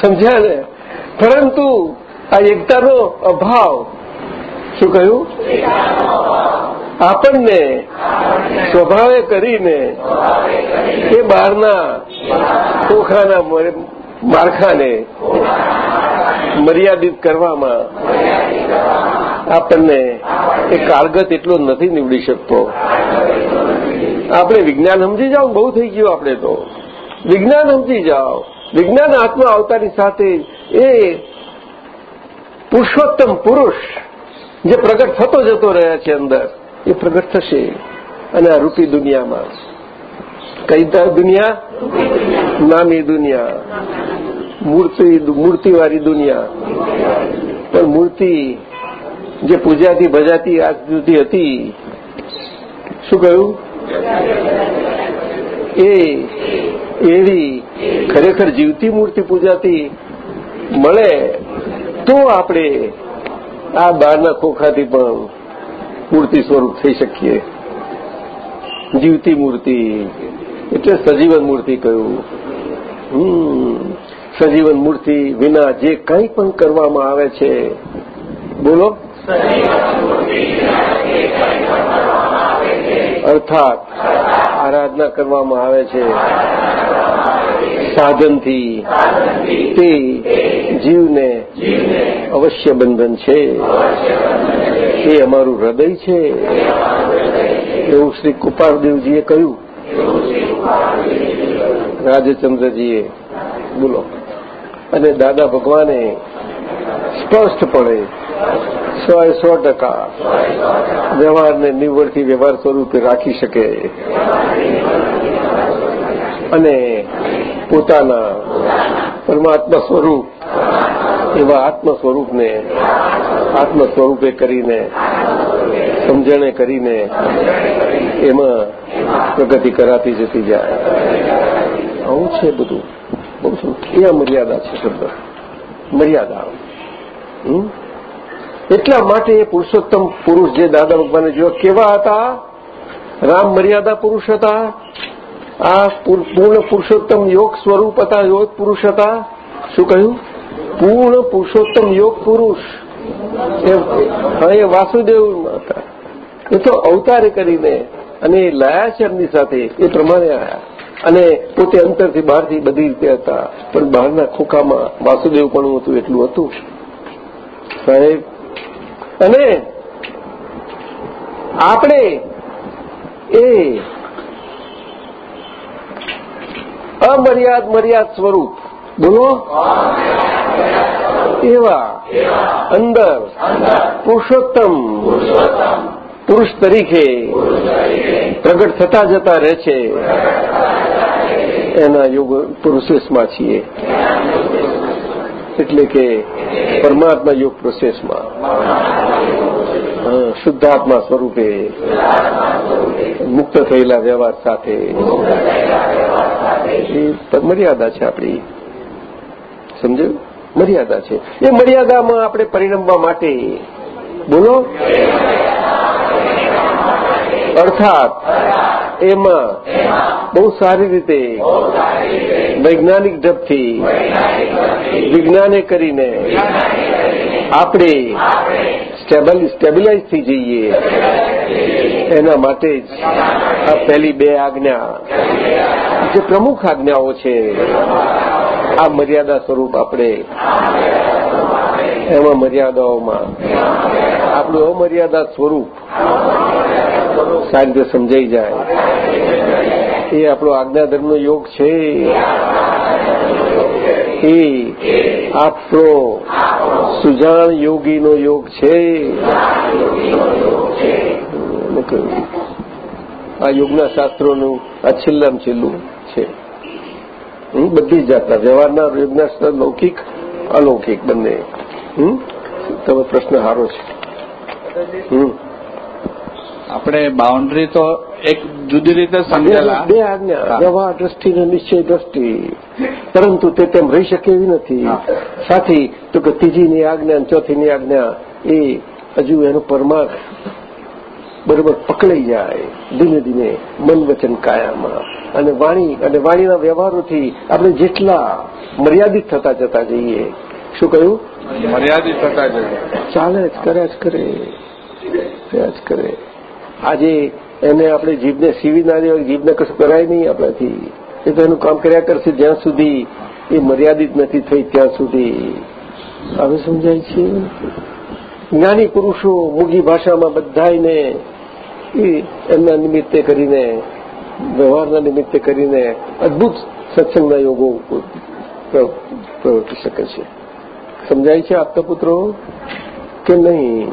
સમજ્યા ને? પરંતુ આ એકતાનો અભાવ. શું કહ્યું? આપણને સ્વભાવે કરીને એ બહારના ખોખાના માળખાને મર્યાદિત કરવામાં આપણને એ કારગત એટલો નથી નીવડી શકતો. આપણે વિજ્ઞાન સમજી જાઓ બહુ થઈ ગયું આપણે તો. વિજ્ઞાન સમજી જાઓ. વિજ્ઞાન આત્મા આવતાની સાથે એ પુરુષોત્તમ પુરુષ જે પ્રગટ થતો જતો રહ્યા છે અંદર, એ પ્રગટ થશે. અને આ રૂપી દુનિયામાં કઈ દુનિયા? નામી દુનિયા. મૂર્તિ, મૂર્તિવાળી દુનિયા. પણ મૂર્તિ જે પૂજાથી ભજાતી આ સુધી હતી, શું કહ્યું? એ એવી ખરેખર જીવતી મૂર્તિ પૂજાતી મળે તો આપણે આ બહારના ખોખાથી પણ મૂર્તિ સ્વરૂપ થઈ શકીએ. જીવતી મૂર્તિ, એટલે સજીવન મૂર્તિ કહ્યું. સજીવન મૂર્તિ વિના જે કંઈ પણ કરવામાં આવે છે. બોલો. અર્થાત, આરાધના કરવામાં આવે છે. સાધનથી તે જીવને અવશ્ય બંધન છે. એ અમારું હૃદય છે. એવું શ્રી કૃપાળદેવજીએ કહ્યું. રાજચંદ્રજીએ બોલો. અને દાદા ભગવાને સ્પષ્ટપણે સો એ સો ટકા વ્યવહારને નિવડથી વ્યવહાર સ્વરૂપે રાખી શકે. અને પોતાના પરમાત્મા સ્વરૂપ, એવા આત્મ સ્વરૂપને, આત્મ સ્વરૂપે કરીને, સમજણે કરીને એમાં પ્રગતિ કરાતી જતી જાય. આવું છે બધું. બહુ એ મર્યાદા છે શબ્દ મર્યાદા. એટલા માટે એ પુરુષોત્તમ પુરુષ જે દાદા ભગવાને જોયો, કેવા હતા? રામ મર્યાદા પુરુષ હતા? આ પૂર્ણ પુરુષોત્તમ યોગ સ્વરૂપ હતા, યોગ પુરુષ હતા. શું કહ્યું? પૂર્ણ પુરુષોત્તમ યોગ પુરુષ. એ વાસુદેવ હતા. એ તો અવતારે કરીને અને એ લાયા છે એમની સાથે, એ પ્રમાણે આવ્યા અને પોતે અંતરથી બહારથી બધી રીતે હતા, પણ બહારના ખોખામાં વાસુદેવ પણ હતું, એટલું હતું. સાહેબ, અને આપણે એ અમર્યાદ મર્યાદ સ્વરૂપ. બોલો? એવા. અંદર. પુરુષોત્તમ. પુરુષ તરીકે પ્રગટ થતા જતા રહે છે. એના યોગ પ્રોસેસમાં છીએ. એટલે કે પરમાત્મા યોગ પ્રોસેસમાં શુદ્ધાત્મા સ્વરૂપે મુક્ત થયેલા વ્યવહાર સાથે એ મર્યાદા છે આપણી. સમજ્યું? મર્યાદા છે. એ મર્યાદામાં આપણે પરિણમવા માટે બોલો. અર્થાત એમાં બહુ સારી રીતે વૈજ્ઞાનિક ઢબથી વિજ્ઞાને કરીને આપણે સ્ટેબિલાઇઝ થઈ જઈએ. એના માટે જ આ પહેલી બે આજ્ઞા. જે પ્રમુખ આજ્ઞાઓ છે આ મર્યાદા સ્વરૂપ આપણે એમાં મર્યાદાઓમાં. આપણું અમર્યાદા સ્વરૂપ રીતે સમજાઈ જાય. એ આપણો આજ્ઞાધર્મનો યોગ છે. એ આપણો સુજાણ યોગીનો યોગ છે. આ યોગના શાસ્ત્રોનું આ છેલ્લામાં છેલ્લું છે. બધી જાતના વ્યવહારના યોગના લૌકિક, અલૌકિક બંને. તમે પ્રશ્ન સારો છે. હમ. આપણે બાઉન્ડ્રી તો એક જુદી રીતે સમજેલા. બે આજ્ઞા. વ્યવહાર દ્રષ્ટિ અને નિશ્ચય દ્રષ્ટિ. પરંતુ તે તેમ રહી શકે એવી નથી. સાથી તો કે ત્રીજીની આજ્ઞા અને ચોથીની આજ્ઞા એ હજુ એનો પરમાર્થ બરોબર પકડાઈ જાય ધીમે ધીમે મન વચન કાયામાં. અને વાણી અને વાણીના વ્યવહારોથી આપણે જેટલા મર્યાદિત થતા જતા જઈએ. શું કહ્યું? મર્યાદિત થતા જઈએ. ચાલે જ કર્યા જ કરે. કર્યા જ કરે. આજે એને આપણે જીભને સીવી ના દેવાય જીભને કશું કરાય નહીં આપણાથી. એ તો એનું કામ કર્યા કરશે જ્યાં સુધી એ મર્યાદિત નથી થઈ ત્યાં સુધી. હવે સમજાય છે? જ્ઞાની પુરુષો મૂગી ભાષામાં બધાને એ એમના નિમિત્તે કરીને વ્યવહારના નિમિત્તે કરીને અદભુત સત્સંગના યોગો પ્રવર્તી શકે છે. સમજાય છે આપતા પુત્રો કે નહીં?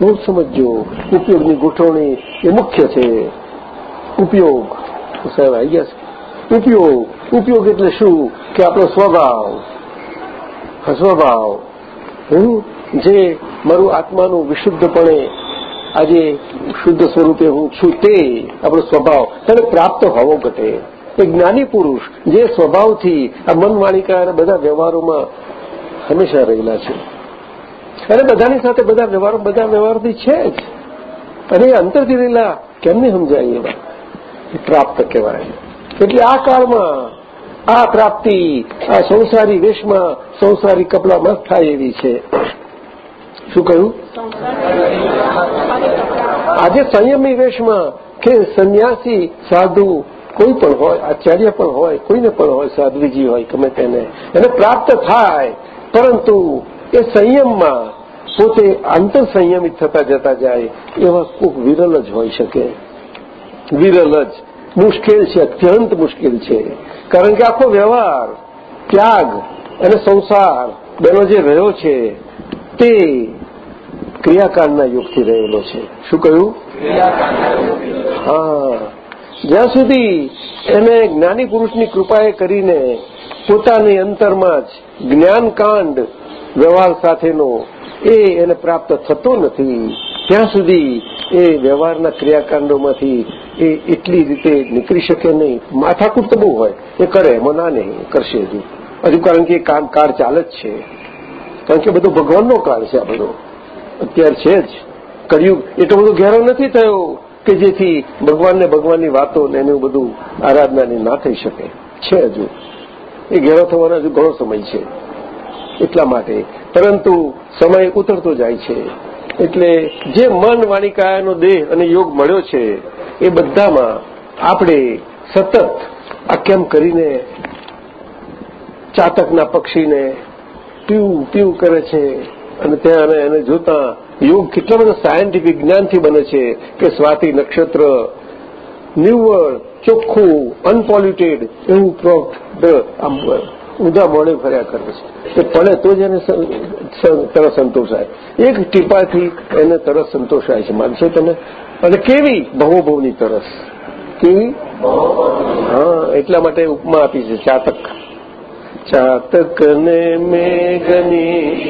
હું સમજો ઉપયોગની ગોઠવણી એ મુખ્ય છે. ઉપયોગ, સાહેબ આવી ગયા ઉપયોગ ઉપયોગ એટલે શું? કે આપણો સ્વભાવ. સ્વભાવ. હું જે મારું આત્માનું વિશુદ્ધપણે આજે શુદ્ધ સ્વરૂપે હું છું તે આપણો સ્વભાવ. તેને પ્રાપ્ત હોવો ઘટે. એ જ્ઞાની પુરુષ જે સ્વભાવથી આ મન અને બધા વ્યવહારોમાં હંમેશા રહેલા છે. અને બધાની સાથે બધા વ્યવહારો, બધા વ્યવહારથી છે જ. અને એ અંતરથી લીલા કેમને સમજાય એવા એ પ્રાપ્ત કહેવાય. એટલે આ કાળમાં, આ પ્રાપ્તિ, આ સંસારી વેશમાં સંસારી કપડામાં થાય એવી છે. શું કહ્યું? આજે સંયમી વેશમાં કે સંન્યાસી સાધુ કોઈ પણ હોય, આચાર્ય પણ હોય, કોઈને પણ હોય, સાધ્વીજી હોય, ગમે તેને. એને પ્રાપ્ત થાય. પરંતુ એ સંયમમાં પોતે આંતર સંયમિત થતા જતા જાય, એવા કોક વિરલ જ હોઈ શકે. વિરલ જ. મુશ્કેલ છે, અત્યંત મુશ્કેલ છે. કારણ કે આખો વ્યવહાર, ત્યાગ અને સંસાર, બેનો જે રહ્યો છે, તે ક્રિયાકાંડના યુગથી રહેલો છે. શું કહ્યું? હા. જ્યાં સુધી એને જ્ઞાની પુરુષની કૃપાએ કરીને પોતાની અંતરમાં જ જ્ઞાનકાંડ વ્યવહાર સાથેનો એને પ્રાપ્ત થતો નથી. ત્યાં સુધી એ વ્યવહારના ક્રિયાકાંડોમાંથી એ એટલી રીતે નીકળી શકે નહીં. માથાકૂટ તો બહુ હોય. એ કરે, એમાં ના નહીં કરશે હજુ હજુ કારણ કે કામ કાળ ચાલે જ છે. કારણ કે બધો ભગવાનનો કાળ છે આ બધો. અત્યારે છે જ. કળિયુગ. એટલો બધો ઘેરો નથી થયો કે જેથી ભગવાનને ભગવાનની વાતો ને એનું બધું આરાધનાની ના થઈ શકે. છે હજુ એ ઘેરો થવાનો હજુ ઘણો સમય છે. એટલા માટે. પરંતુ સમય ઉતરતો જાય છે. એટલે જે મન વાણિકાયાનો દેહ અને યોગ મળ્યો છે, એ બધામાં આપણે સતત આ કેમ કરીને ચાતકના પક્ષીને પીવું પીવું કરે છે અને ત્યાં એને જોતા યોગ કેટલા બધા સાયન્ટિફિક જ્ઞાનથી બને છે કે સ્વાતિ નક્ષત્ર નિવ્વળ ચોખ્ખું, અનપોલ્યુટેડ એવું પ્રોડક્ટ આમ ઊંધા મોડે ફર્યા કરે છે. કે પડે તો જ એને તરત સંતોષાય. એક ટીપાથી એને તરત સંતોષાય છે. માનશો તમે? અને કેવી? ભવોભવની તરસ. કેવી? હા એટલા માટે ઉપમા આપી છે ચાતક. ચાતક ને મેઘની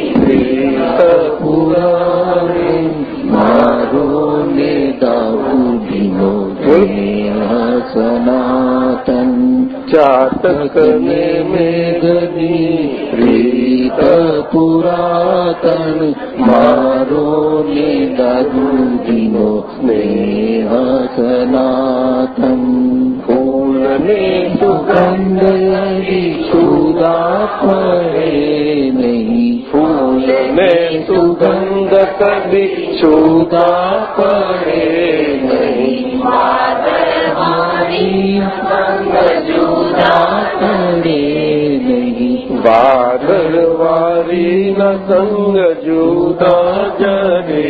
મારો ને દાઉદીનો સનાતન. ને મેઘની પ્રીત પુરાતન મારો ને દાદુદીનો સ્નેહ સનાતન ફૂલને સુગંધ લડી સુદા પડે નહીં ફૂલને સુગંધ કદી સુદા પડે નહીં જુદા પડે વાદળ વારીના સંગ જુદા જરે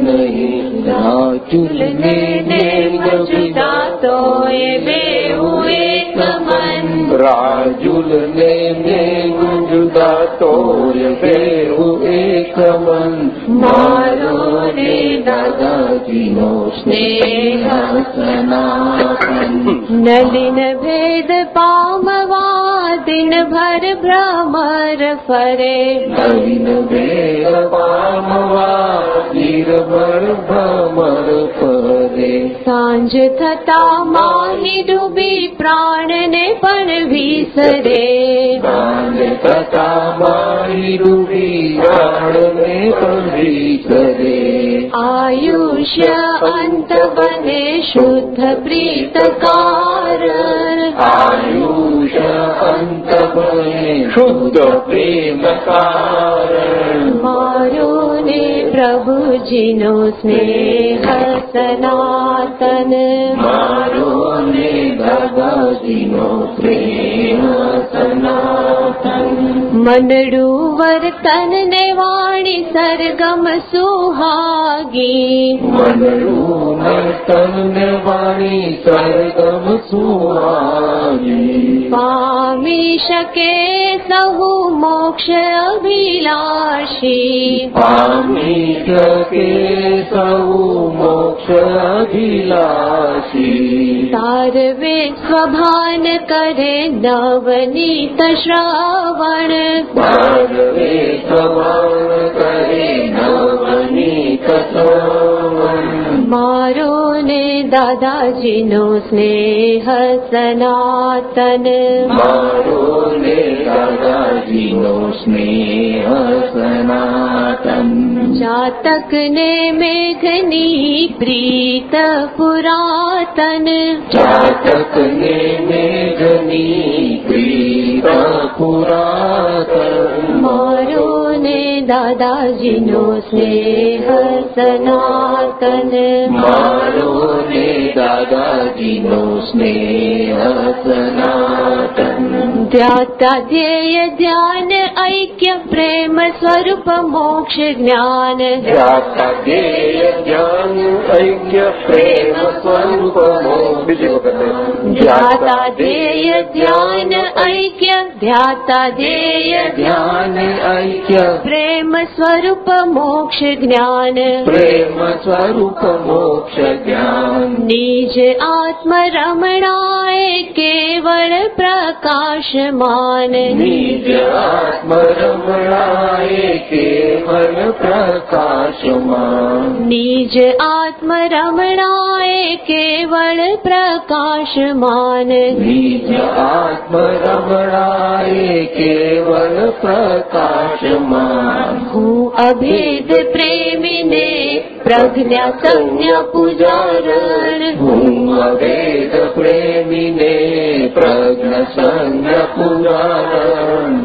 નહીં રાજુલને દેવ જુદા તો એ બેવું એક મન ને જુદા એક મારો ને દાદાજીનો સ્નેહ સનાતન નલિન ભેદ પામવા દિન ભર ભ્રમર ફરે વેર પામવા ભમર ફરે સાંજ થતા માહી ડૂબી પ્રાણને પણ વિસરે પ્રાણ તથા મારી રૂપી પ્રાણને પણ વિસરે આયુષ્ય અંત બને શુદ્ધ પ્રીત કારણ આયુષ અંત બને શુદ્ધ પ્રભુજીનો સ્નેહ સનાતન. મારો ને દાદાજીનો પ્રેમ સનાતન. મનડું વર્તન ને વાણી સરગમ સુહાગી. મનડું ને વાણી સરગમ સુહાગી. પામી શકે સહુ મોક્ષ અભિલાષી. પામી इष्टके मोक्षभिलाषी। तारवे स्वभान करे नवनीत श्रावण। तारवे स्वभान करे सम कसो मारो ने ददा जनो स्ने सनातन। मारो ने दादाजीनो स्नेह सनातन। जातक ने मेघनी प्रीत पुरातन। जातक ने मेघनी प्रीत पुरातन। मारो ने દાદાજીનો સ્નેહ સનાતન મારો રે દાદાજીનો સ્નેહ સનાતન ધ્યાતા ધ્યેય ધ્યાન ઐક્ય પ્રેમ સ્વરૂપ મોક્ષ જ્ઞાન ધ્યાતા ધ્યેય ધ્યાન ઐક્ય પ્રેમ સ્વરૂપ ધ્યાતા ધ્યેય ધ્યાન ઐક્ય ધ્યાતા ધ્યેય ધ્યાન ઐક્ય પ્રેમ સ્વરૂપ મોક્ષ જ્ઞાન. પ્રેમ સ્વરૂપ મોક્ષ જ્ઞાન. નિજ આત્મ રમણાય કેવળ પ્રકાશમાન. નિજ આત્મ રમણાય કેવલ પ્રકાશમાં નિજ આત્મ રમણાય કેવળ પ્રકાશમાન. નિજ આત્મ રમણાય કેવલ પ્રકાશમાં હું અભેદ પ્રેમીને પ્રજ્ઞા સંજ્ઞા પૂજારણ. હું અભેદ પ્રેમીને પ્રજ્ઞા સંજ્ઞા પુરાણ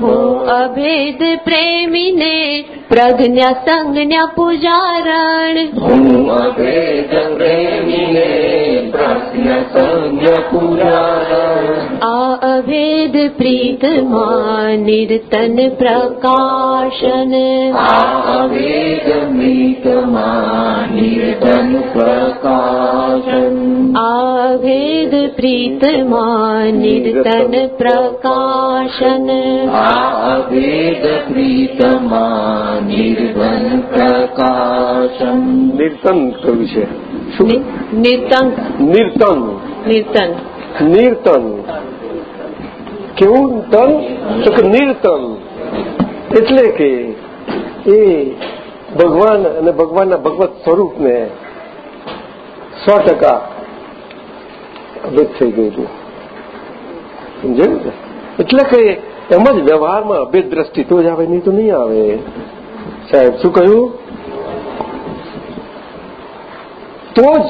હું અભેદ પ્રેમીને પ્રજ્ઞા સંજ્ઞા પૂજારણ. હું અવેદ પ્રેમીને પ્રજ્ઞા સંજ્ઞા પુરાણ આ અભેદ પ્રીતમાં નિર્તન પ્રકાશન. આ અવેદ મિતમાં નિર્તન પ્રકાશન. આ અભેદ પ્રીતમાં નિર્તન प्रकाशन भेद અવેદ પ્રીતમાં प्रकाशन નિર્તન કહ્યું છે શું નિ- નિર્તન નિર્તન નિર્તન કેવું તન તો કે નિર્તન એટલે કે એ ભગવાન અને ભગવાનના ભગવત સ્વરૂપને સો ટકા અભેદ થઈ ગયું સમજાયું ને? એટલે કે એમ જ વ્યવહારમાં અભેદ દ્રષ્ટિ તો જ આવે, નહીં તો નહીં આવે. સાહેબ, શું કહ્યું? તો જ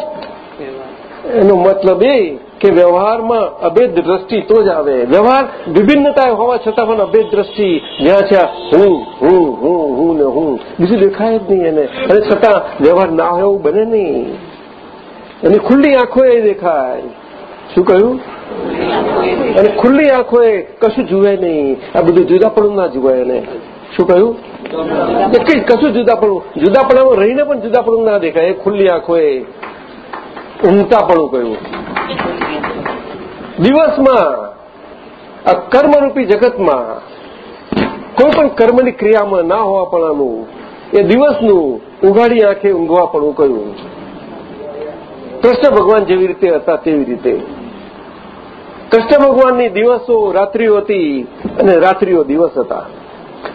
એનો મતલબ એ કે વ્યવહારમાં અભેદ દ્રષ્ટિ તો જ આવે. વ્યવહાર વિભિન્નતા હોવા છતાં પણ અભેદ દ્રષ્ટિ જ્યાં છે હું હું હું હું ને હું. બીજું દેખાય જ નહીં એને. અને છતાં વ્યવહાર ના હોય એવું બને નહીં. એની ખુલ્લી આંખો એ દેખાય. શું કહ્યું? અને ખુલ્લી આંખોએ કશું જુએ નહીં. આ બધું જુદાપણું ના જુવાય એને. શું કહ્યું? જ કશું જુદાપણું. જુદાપણામાં રહીને પણ જુદાપણું ના દેખાય. એ ખુલ્લી આંખોએ ઊંઘતાપણું કહ્યું. દિવસમાં, આ કર્મરૂપી જગતમાં, કોઈ પણ કર્મની ક્રિયામાં ના હોવાપણાનું, એ દિવસનું ઉઘાડી આંખે ઊંઘવાપણું કહ્યું. કૃષ્ણ ભગવાન જેવી રીતે હતા તેવી રીતે. કૃષ્ણ ભગવાનની દિવસો રાત્રિઓ હતી અને રાત્રિઓ દિવસ હતા.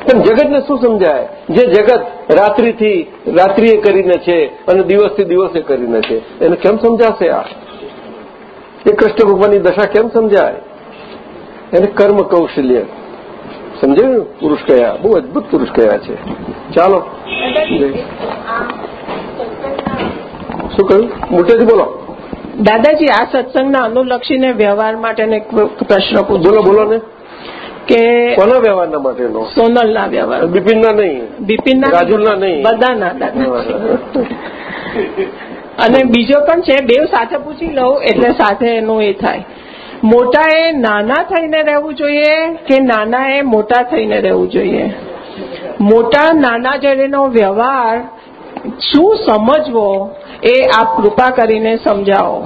પણ જગતને શું સમજાય? જે જગત રાત્રિથી રાત્રિએ કરીને છે અને દિવસથી દિવસે કરીને છે. એને કેમ સમજાશે આ? એ કૃષ્ણ ભગવાનની દશા કેમ સમજાય? એને કર્મ કૌશલ્ય. સમજાયું? પુરુષ કયા? બહુ અદભુત પુરુષ કયા છે. ચાલો. શું કહ્યું? મોટેથી બોલો. દાદાજી આ સત્સંગના અનુલક્ષીને વ્યવહાર માટેનો એક પ્રશ્ન પૂછો બોલો બોલો ને. કે કોના વ્યવહારના માટેનો? સોનલના વ્યવહાર. બિપિનના નહીં. બિપિનના રાજુલના નહીં. બધાના અને બીજો પણ છે બે સાથે પૂછી લઉં એટલે સાથે એનું એ થાય. મોટા એ નાના થઈને રહેવું જોઈએ કે નાના એ મોટા થઈને રહેવું જોઈએ? મોટા નાના જોડેનો વ્યવહાર શું સમજવો એ આપ કૃપા કરીને સમજાવો.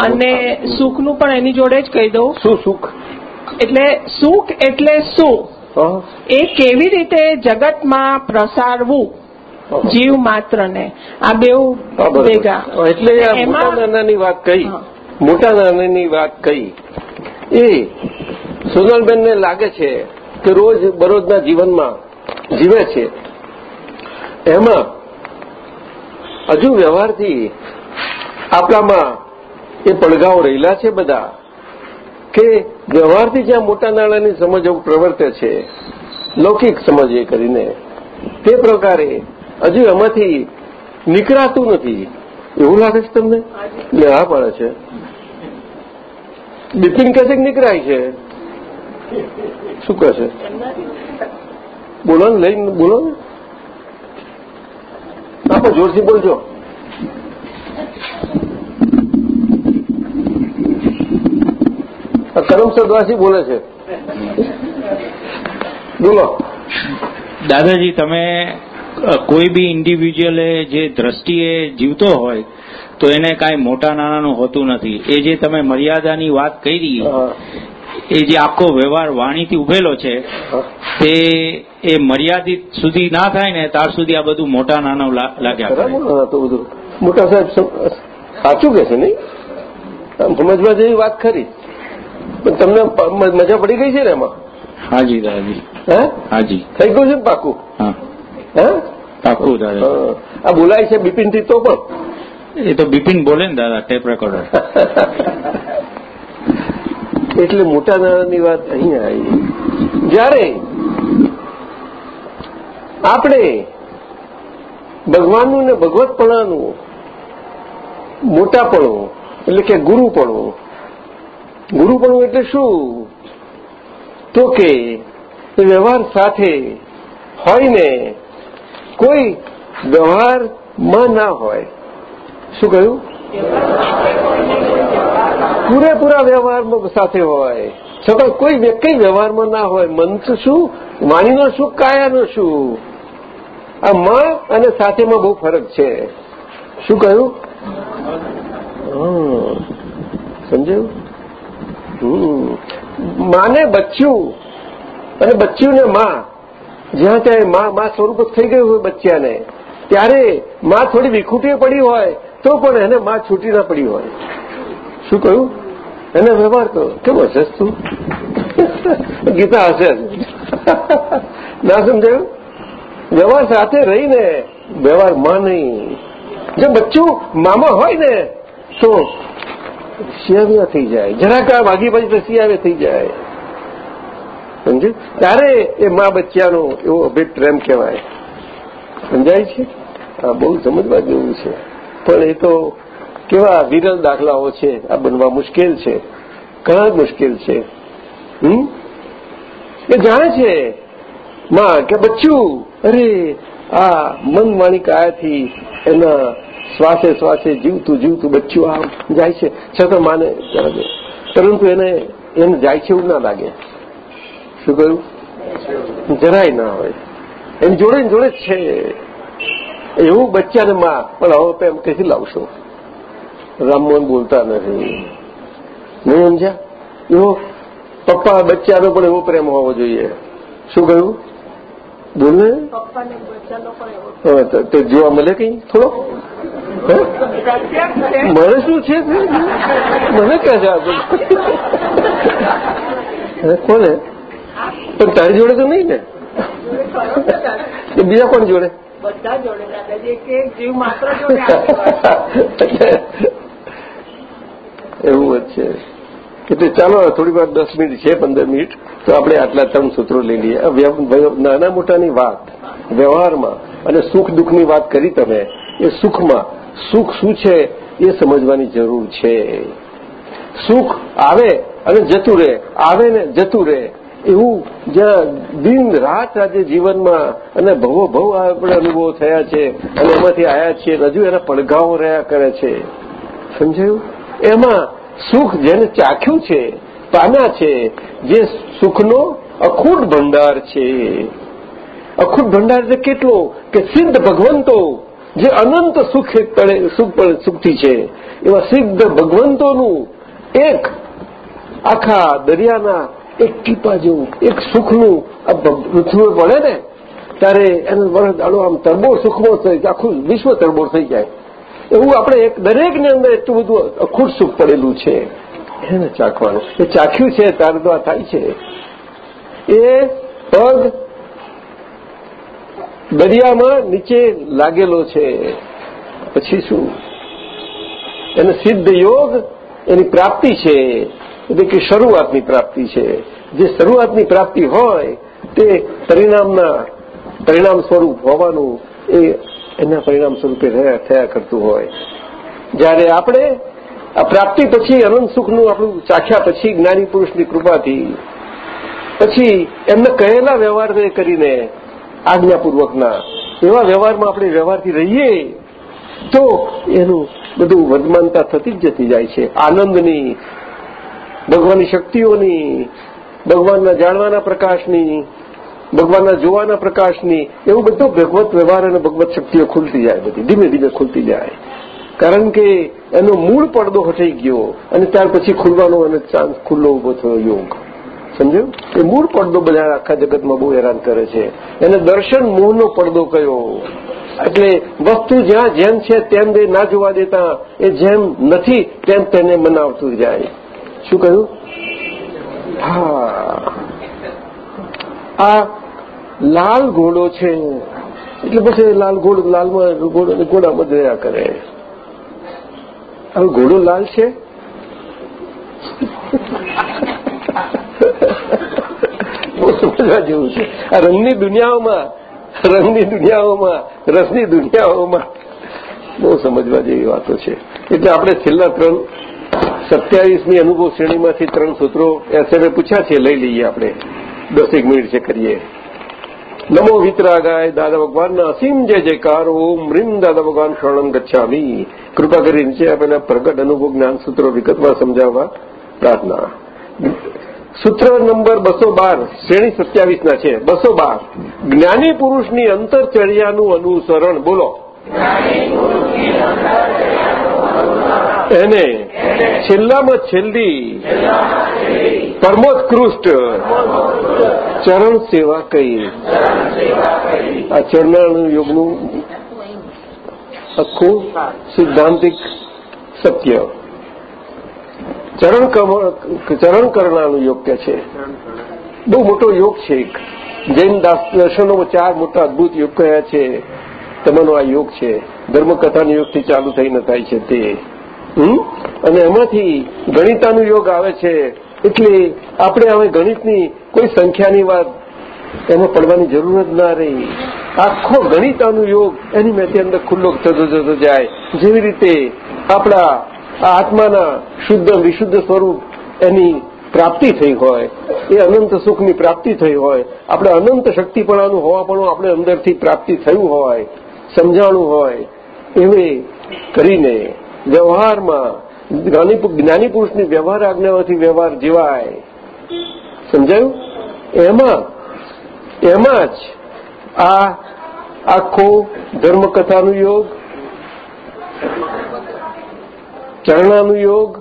અને સુખનું પણ એની જોડે જ કહી દઉં. શું સુખ? એટલે સુખ એટલે શું? એ કેવી રીતે જગતમાં પ્રસારવું? જીવ માત્રને. આ બેઉ ભેગા. એટલે મોટા નાનાની વાત કહી. મોટા નાનાની વાત કહી. એ સોનલબેનને લાગે છે કે રોજ બરોજના જીવનમાં જીવે છે. એમાં હજુ વ્યવહારથી આપણામાં એ પડઘાઓ રહેલા છે બધા કે વ્યવહારથી જ્યાં મોટા નાણાંની સમજ પ્રવર્તે છે, લૌકિક સમજ એ કરીને, તે પ્રકારે હજુ એમાંથી નીકળાતું નથી. એવું લાગે છે તમને? એટલે હા પાડે છે. બિપિન કહે નીકળાય છે? શું કહે છે? બોલો ને, લઈને બોલો ને. આપો જોરથી બોલજો. આ કરમ બોલે છે. બોલો. દાદાજી તમે કોઈ બી ઇન્ડિવિજ્યુઅલે જે દ્રષ્ટિએ જીવતો હોય તો એને કાંઈ મોટા નાનાનું હોતું નથી. એ જે તમે મર્યાદાની વાત કરી એ જે આખો વ્યવહાર વાણીથી ઉભેલો છે. તે એ મર્યાદિત સુધી ના થાય ને ત્યાર સુધી આ બધું મોટા નાના લાગ્યા બધું. મોટા સાહેબ સાચું કે છે નહીં? સમજવા જેવી વાત ખરી. પણ તમને મજા પડી ગઈ છે ને એમાં? હાજી દાદાજી હે? હાજી. થઈ ગયું છે ને પાકું? હા. હે? પાકું દાદા. આ બોલાય છે બિપિનથી તો પણ. એ તો બિપિન બોલે ને દાદા ટેપ રેકોર્ડર. એટલે મોટા નાણાંની વાત અહીંયા આવી. જ્યારે આપણે ભગવાનનું ને ભગવતપણાનું મોટાપણું, એટલે કે ગુરુપણું ગુરુપણું એટલે શું? તો કે વ્યવહાર સાથે હોય ને કોઈ વ્યવહારમાં ના હોય. શું કહ્યું? પૂરેપૂરા વ્યવહારમાં સાથે હોય. છતાં કોઈ વ્યક્તિ વ્યવહારમાં ના હોય. મન શું? વાણીનો શું? કાયાનો શું? આ માં અને સાથેમાં બહુ ફરક છે. શું કહ્યું. સમજાયું. માને બચ્યું. અને બચ્યુંને માં. જ્યાં ત્યાં માં માં સ્વરૂપ થઈ ગયું હોય બચ્ચાને. ત્યારે માં થોડી વિખૂટી પડી હોય, તો પણ એને માં છૂટી ના પડી હોય. શું કહ્યું? એને વ્યવહાર કરો. કેમ હશે તું ગીતા હશે. ના સમજાયું? વ્યવહાર સાથે રહીને વ્યવહારમાં નહીં. જો બચ્ચું મામા હોય ને, તો શિયાવ્યા થઈ જાય. જરાક આ વાગી પછી તો શિયાવ્યા થઈ જાય. સમજે ત્યારે એ મા બચ્ચાનો એવો અભિપ્રેમ પ્રેમ કહેવાય. સમજાય છે? આ બહુ સમજવા જેવું છે. પણ એ તો કેવા વિરલ દાખલાઓ છે? આ બનવા મુશ્કેલ છે. ઘણા જ મુશ્કેલ છે. હમ? એ જાણે છે, માં, કે બચ્ચું? અરે, આ મન વાણી કાયાથી એના શ્વાસે શ્વાસે જીવતું જીવતું બચ્ચું આમ જાય છે. છતાં માને પરંતુ એને એને જાય છે એવું ના લાગે. શું કહ્યું? જરાય ના હોય. એની જોડે જોડે જ છે. એવું બચ્ચાને માં, પણ હવે એમ કઈથી લાવશો. રામમોહન બોલતા નથી. નહીં સમજ્યા? એવો પપ્પા બચ્ચાનો પણ એવો પ્રેમ હોવો જોઈએ. શું કહ્યું? બોલને તે હા, તો- તો જોવા મળે કઈ? થોડો? મને શું છે? મને ક્યાં છે આ હે, કોને? પણ તારી જોડે તો નહીં ને? બીજા કોણ જોડે? બધા જોડે દાદાજી એક એક જીવ માત્ર જોડે. એવું જ છે. એટલે ચાલો, થોડી વાર દસ મિનિટ છે, પંદર મિનિટ, તો આપણે આટલા ત્રણ સૂત્રો લઈ લઈએ. નાના મોટાની વાત, વ્યવહારમાં અને સુખ દુઃખની વાત કરી તમે, એ સુખમાં સુખ શું છે એ સમજવાની જરૂર છે. સુખ આવે અને જતું રહે, આવે ને જતું રહે, એવું જ્યાં દિન રાત આજે જીવનમાં અને ભવો ભવ આપણે અનુભવો થયા છે, અને એમાંથી આયા છીએ, હજુ એના પડઘાઓ રહ્યા કરે છે. સમજાયું? એમાં સુખ જેને ચાખ્યું છે, પાના છે, જે સુખનો અખૂટ ભંડાર છે. અખૂટ ભંડાર એટલે કેટલો કે સિદ્ધ ભગવંતો જે અનંત સુખ સુખ સુખથી છે. એવા સિદ્ધ ભગવંતોનું એક આખા દરિયાના એક ટીપા જેવું, એક સુખનું આ પૃથ્વી પડે ને, ત્યારે એનો વર્ષ દાડો આમ તરબોળ સુખમો થઈ, આખું વિશ્વ તરબોળ થઈ જાય. એવું આપણે દરેકની અંદર એટલું બધું અખૂટ સુખ પડેલું છે. એને ચાખવાનું? એ ચાખ્યું છે ત્યારે થાય છે. એ પગ દરિયામાં નીચે લાગેલો છે. પછી શું? એને સિદ્ધ યોગ એની પ્રાપ્તિ છે. એટલે કે શરૂઆતની પ્રાપ્તિ છે. જે શરૂઆતની પ્રાપ્તિ હોય, તે પરિણામના પરિણામ સ્વરૂપ હોવાનું એ એના પરિણામ સ્વરૂપે થયા કરતું હોય. જ્યારે આપણે આ પ્રાપ્તિ પછી અનંત સુખનું આપણું ચાખ્યા પછી જ્ઞાની પુરુષની કૃપાથી, પછી એમને કહેલા વ્યવહાર કરીને આજ્ઞાપૂર્વકના, એવા વ્યવહારમાં આપણે વ્યવહારથી રહીએ, તો એનું બધું વર્ધમાનતા થતી જ જતી જાય છે. આનંદની, ભગવાનની શક્તિઓની, ભગવાનના જાણવાના પ્રકાશની ભગવાનના જોવાના પ્રકાશની એવું બધો ભગવત વ્યવહાર અને ભગવત શક્તિઓ ખુલતી જાય બધી, ધીમે ધીમે ખુલતી જાય. કારણ કે એનો મૂળ પડદો હટાઈ ગયો અને ત્યાર પછી ખુલવાનો અને ચાન્સ ખુલ્લો ઊભો થયો, યોગ. સમજ્યું? એ મૂળ પડદો બધા આખા જગતમાં બહુ હેરાન કરે છે. એને દર્શન મોહનો પડદો કયો. એટલે વસ્તુ જ્યાં જેમ છે તેમ દે ના જોવા દેતા, એ જેમ નથી તેમ તેને મનાવતું જાય. શું કહ્યું? હા. આ લાલ ઘોડો છે. એટલે પછી લાલ ઘોડો, લાલમાં ઘોડો ઘોડામાં દયા કરે. હવે ઘોડો લાલ છે? જેવું છે. આ રંગની દુનિયાઓમાં રંગની દુનિયાઓમાં રસની દુનિયાઓમાં બહુ સમજવા જેવી વાતો છે. એટલે આપણે છેલ્લા ત્રણ, સત્યાવીસમી અનુભવ શ્રેણીમાંથી ત્રણ સૂત્રો એસએમએ પૂછ્યા છે. લઈ લઈએ આપણે. દસેક મિનિટ છે, કરીએ. નમો વિતરાગાય દાદા ભગવાનના અસીમ જય જયકાર ઓમ રીમ દાદા ભગવાન શરણમ ગચ્છામી કૃપા કરી નીચે આપેલા પ્રગટ અનુભવ જ્ઞાન સૂત્રો વિગતમાં સમજાવવા પ્રાર્થના સૂત્ર નંબર બસો બાર શ્રેણી સત્યાવીસના છે બસો બાર જ્ઞાની પુરુષની અંતરચર્યાનું અનુસરણ બોલો એને છેલ્લામાં છેલ્લી પરમોત્કૃષ્ટ ચરણ સેવા કહી. આ ચરણાનું યોગનું આખું સિદ્ધાંતિક સત્ય. ચરણ ચરણ કરણાનું યોગ કે છે. બહુ મોટો યોગ છે એક. જૈન દર્શનોમાં ચાર મોટા અદભુત યોગ કયા છે? તમારો આ યોગ છે. ધર્મકથાના યોગથી ચાલુ થઈને થાય છે તે? અને એમાંથી ગણિતાનું યોગ આવે છે. એટલે આપણે હવે ગણિતની કોઈ સંખ્યાની વાત એમાં પડવાની જરૂર જ ના રહી. આખો ગણિતાનું યોગ એની મેં અંદર ખુલ્લો થતો જતો જાય. જેવી રીતે આપણા આ આત્માના શુદ્ધ વિશુદ્ધ સ્વરૂપ એની પ્રાપ્તિ થઈ હોય, એ અનંત સુખની પ્રાપ્તિ થઈ હોય, આપણે અનંત શક્તિપણાનું હોવાપણું આપણે અંદરથી પ્રાપ્તિ થયું હોય, સમજાણું હોય, એવે કરીને વ્યવહારમાં, જ્ઞાની પુરુષની વ્યવહાર આજ્ઞાઓથી વ્યવહાર જીવાય. સમજાયું? એમાં એમાં જ આ આખો ધર્મકથાનું યોગ, ચરણાનું યોગ,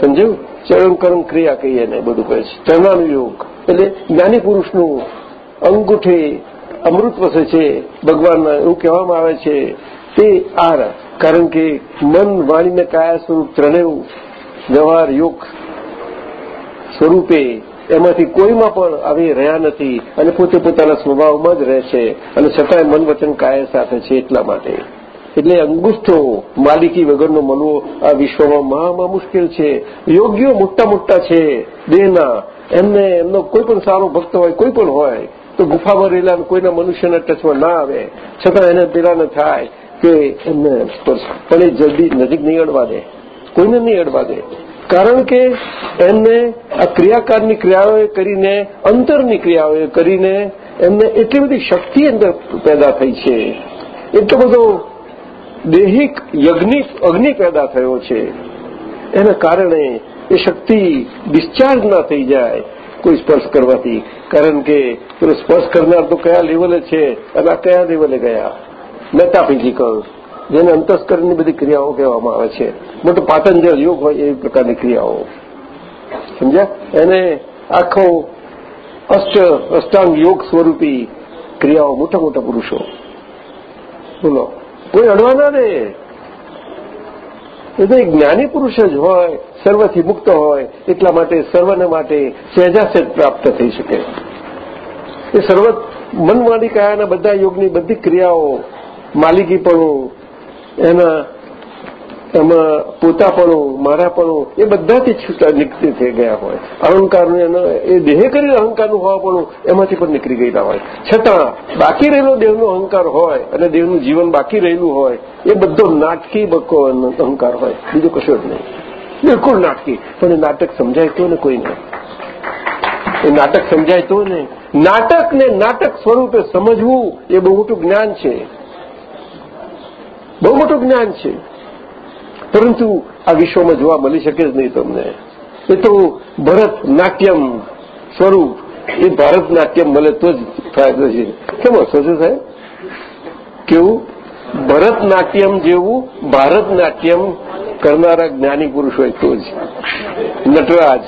સમજ્યું? ચરણ કર્મ ક્રિયા કહીએ ને બધું કહે છે. ચરણાનું યોગ. એટલે જ્ઞાની પુરુષનું અંગૂઠે અમૃત વસે છે. ભગવાનના એવું કહેવામાં આવે છે. તે આ કારણ કે મન વાણીને કાયા સ્વરૂપ ત્રણેય વ્યવહાર યોગ સ્વરૂપે એમાંથી કોઈમાં પણ આવી રહ્યા નથી અને પોતે પોતાના સ્વભાવમાં જ રહે છે અને છતાંય મન વચન કાયા સાથે છે એટલા માટે. એટલે અંગુષ્ઠો માલિકી વગરનો મનવો આ વિશ્વમાં મહામાં મુશ્કેલ છે. યોગ્યો મોટા મોટા છે. દેહના એમને એમનો કોઈ પણ સારો ભક્ત હોય, કોઈ પણ હોય, તો ગુફામાં રહેલા કોઈના મનુષ્યના ટચમાં ના આવે. છતાં એને પેલાને થાય. કે એમને સ્પર્શ પણ એ જલ્દી નજીક નહીં અડવા દે. કોઈને નહીં અડવા દે. કારણ કે એમને આ ક્રિયાકારની ક્રિયાઓએ કરીને, અંતરની ક્રિયાઓએ કરીને એમને એટલી બધી શક્તિ અંદર પેદા થઈ છે. એટલો બધો દેહિક યજ્ઞિક અગ્નિ પેદા થયો છે. એના કારણે એ શક્તિ ડિસ્ચાર્જ ના થઈ જાય કોઈ સ્પર્શ કરવાથી. કારણ કે પેલો સ્પર્શ કરનાર તો કયા લેવલે છે? અને આ કયા લેવલે ગયા? મેટાફિઝિકલ, જેને અંતસ્કરણની બધી ક્રિયાઓ કહેવામાં આવે છે. મોટો પાતંજલ યોગ હોય એવી પ્રકારની ક્રિયાઓ. સમજ્યા? એને આખો અષ્ટ અષ્ટાંગ યોગ સ્વરૂપી ક્રિયાઓ મોટા મોટા પુરુષો. બોલો. કોઈ અડવાના રે? એ તો એક જ્ઞાની પુરુષ જ હોય, સર્વથી મુક્ત હોય, એટલા માટે સર્વને માટે સહેજાસહેજ પ્રાપ્ત થઈ શકે. એ સર્વ મનવાળી કાયાના બધા યોગની બધી ક્રિયાઓ માલિકીપણું, એના, એમાં પોતાપણું, મારાપણું, એ બધાથી છૂટા નીકળી થઈ ગયા હોય. અહંકારનું એનો, એ દેહ કરેલું અહંકારનું હોવાપણું એમાંથી પણ નીકળી ગયેલા હોય. છતાં, બાકી રહેલો દેહનો અહંકાર હોય અને દેહનું જીવન બાકી રહેલું હોય, એ બધો નાટકી બકો અહંકાર હોય. બીજો કશો જ નહીં. બિલકુલ નાટકી. પણ નાટક સમજાય તો ને કોઈને એ નાટક સમજાય તો ને. નાટકને નાટક સ્વરૂપે સમજવું એ બહુ મોટું જ્ઞાન છે. બહુ મોટું જ્ઞાન છે. પરંતુ આ વિશ્વમાં જોવા મળી શકે જ નહીં તમને. એ તો ભરતનાટ્યમ સ્વરૂપ, એ ભરતનાટ્યમ મળે તો જ ફાયદો છે. કેમ હસો છો સાહેબ? કેવું? ભરતનાટ્યમ જેવું ભારતનાટ્યમ કરનારા જ્ઞાની પુરુષ હોય તો જ. નટરાજ.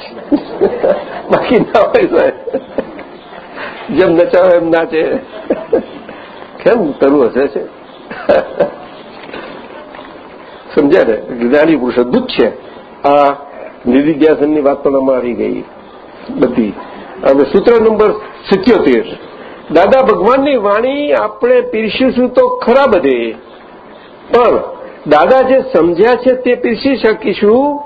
બાકી ના હોય સાહેબ. જેમ નચાવે એમ નાચે. કેમ તરું હશે છે? સમજ્યા ને? જ્ઞાની પુરુષ અદભુત છે. આ નિધિધ્યાસનની વાત પણ આવી ગઈ બધી. હવે સૂત્ર નંબર સિત્યોતેર. દાદા ભગવાનની વાણી આપણે પીરસીશું તો ખરા બધે. પણ દાદા જે સમજ્યા છે તે પીરસી શકીશું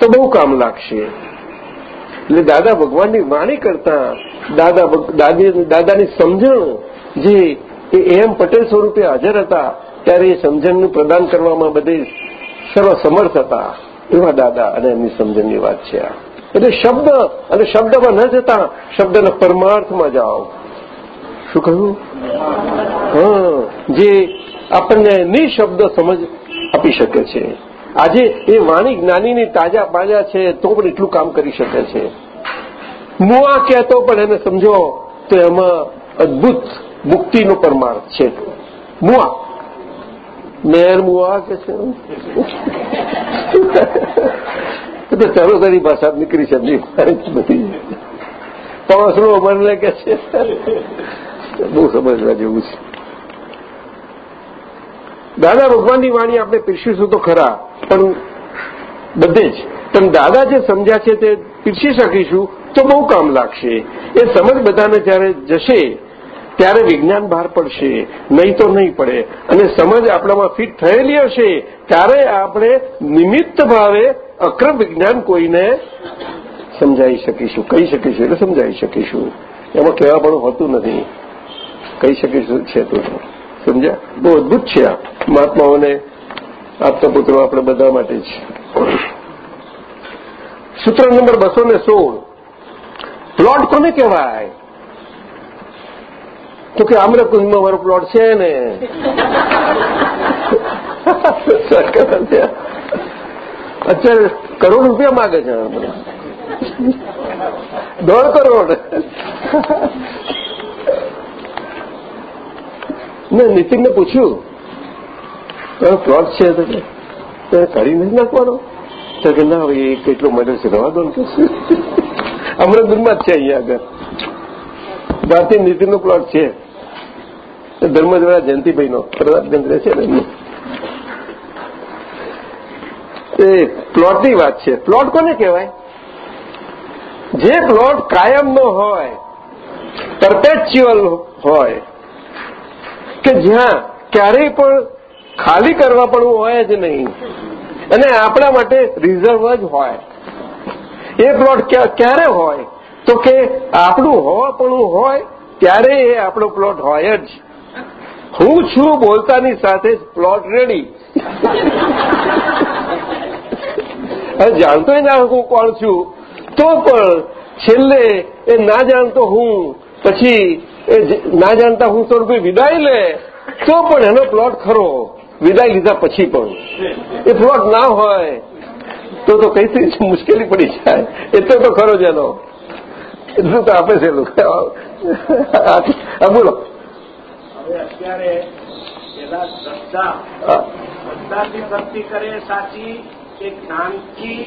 તો બહુ કામ લાગશે. એટલે દાદા ભગવાનની વાણી કરતા દાદા દાદાની સમજણ જે એ એમ પટેલ સ્વરૂપે હાજર હતા ત્યારે એ સમજણનું પ્રદાન કરવામાં બધે સર્વસમર્થ હતા. એવા દાદા અને એમની સમજણની વાત છે આ. એટલે શબ્દ અને શબ્દમાં ન જતા શબ્દના પરમાર્થમાં જાઓ. શું કહ્યું? હા, જે આપણને નિઃશબ્દ સમજ આપી શકે છે. આજે એ વાણી જ્ઞાનીની તાજા પાજા છે તો પણ એટલું કામ કરી શકે છે. મુઆ કહેતો પણ એને સમજો તો એમાં અદભુત મુક્તિનો પરમાર્થ છે. મુઆ. મેર મુઆ કે છે? તો ચાલો તારી ભાષા નીકળી છે બધી. પાંસરો મને કે છે? બહુ સમજવા જેવું છે. દાદા ભગવાનની વાણી આપણે પીરસીશું તો ખરા, પણ બધે જ. પણ દાદા જે સમજ્યા છે તે પીરસી શકીશું તો બહુ કામ લાગશે. એ સમજ બધાને જ્યારે જશે ત્યારે વિજ્ઞાન બહાર પડશે, નહીં તો નહીં પડે. અને સમજ આપણામાં ફિટ થયેલી હશે, ત્યારે આપણે નિમિત્ત ભાવે અક્રમ વિજ્ઞાન કોઈને સમજાવી શકીશું, કહી શકીશું, એટલે સમજાવી શકીશું. એમાં કહેવા પણ હોતું નથી. કહી શકીશું છે તો સમજ્યા? બહુ અદભુત છે આ. મહાત્માઓને આપતા પુત્રો આપણે બધા માટે જ. સૂત્ર નંબર બસો ને સોળ. પ્લોટ કોને કહેવાય? તો કે આમ્રકુંજમાં મારો પ્લોટ છે ને અત્યારે કરોડ રૂપિયા માગે છે દોઢ કરોડ મેં નીતિનને પૂછ્યું તારો પ્લોટ છે તો કરી નથી નાખવાનો તો કે ના હવે એ કેટલો મળ્યો છે રવા દો ને અમૃતગુરમાં જ છે અહીંયા આગળ ભારતીય નીતિનો પ્લોટ છે ધર્મદ્વારા જયંતિભાઈનો પ્રતાપચંદ્ર છે ને એ પ્લોટની વાત છે. પ્લોટ કોને કહેવાય? જે પ્લોટ કાયમનો હોય પરપેચ્યુઅલ હોય, કે જ્યાં ક્યારેય પણ ખાલી કરવા પણ હોય જ નહીં, અને આપણા માટે રિઝર્વ જ હોય. એ પ્લોટ ક્યારે હોય? તો કે આપણું હોવાપણું હોય, ત્યારે એ આપણો પ્લોટ હોય જ. હું છું બોલતાની સાથે જ પ્લોટ રેડી હવે જાણતોય ના હું કોણ છું? તો પણ છેલ્લે એ ના જાણતો હું, પછી એ ના જાણતા હું તો રૂપિયા વિદાય લે, તો પણ એનો પ્લોટ ખરો. વિદાય લીધા પછી પણ. એ પ્લોટ ના હોય, તો તો કઈ મુશ્કેલી પડી જાય. એટલો તો ખરો જ એનો. એટલું તો આપે છે લોકો. બોલો. હવે અત્યારે પેલા શ્રદ્ધા શ્રદ્ધાથી ભક્તિ કરે સાચી કે જ્ઞાનથી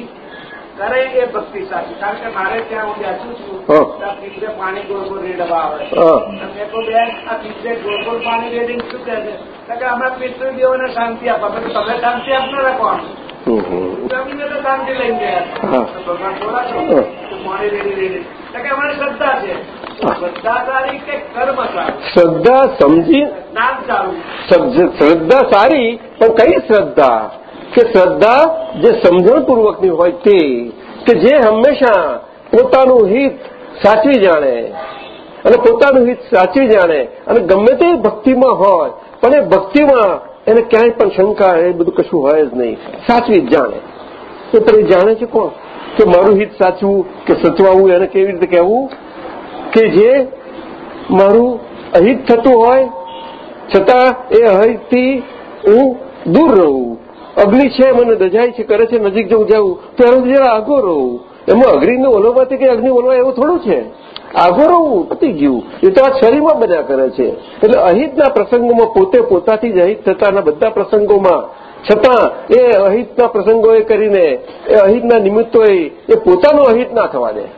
કરે એ ભક્તિ સાચી? કારણ કે મારે ત્યાં હું બેસું છું ત્યાં પીજે પાણી ગોળ ગોળ રેડવા આવે મેં કહું બેન આ પીજે ગોળ ગોળ પાણી રેડીને શું કહે છે? કે અમે પિતૃદેવોને શાંતિ આપવા મેં તમે શાંતિ આપને રાખવાનું. તો શાંતિ લઈને ગયા. ભગવાન છો પાણી રેડી રેડી. કારણ કે અમારી શ્રદ્ધા છે. શ્રદ્ધા સમજી શ્રદ્ધા સારી, પણ કઈ શ્રદ્ધા? કે શ્રદ્ધા જે સમજણપૂર્વકની હોય તે, કે જે હંમેશા પોતાનું હિત સાચવી જાણે. અને પોતાનું હિત સાચવી જાણે. અને ગમે તે ભક્તિમાં હોય, પણ એ ભક્તિમાં એને ક્યાંય પણ શંકા એ બધું કશું હોય જ નહીં. સાચવી જ જાણે. તો પણ જાણે છે કોણ? કે મારું હિત સાચવું, કે સચવાવું, એને કેવી રીતે કહેવું? કે જે મારું અહિત થતું હોય, છતાં એ અહિતથી હું દૂર રહું. અગ્નિ છે, મને દજાય છે, કરે છે, નજીક જવું જાઉં તો એનું જરા આગો રહું. એમાં અગ્નિને ઓલવવાથી કે અગ્નિ ઓલવા એવું થોડું છે? આગો રહું, પતી ગયું. એ તો આ શરીરમાં બધા કરે છે. એટલે અહિતના પ્રસંગોમાં પોતે પોતાથી જ અહિત થતાના બધા પ્રસંગોમાં. છતાં એ અહિતના પ્રસંગોએ કરીને, એ અહિતના નિમિત્તોએ એ પોતાનું અહિત ના થવા દે.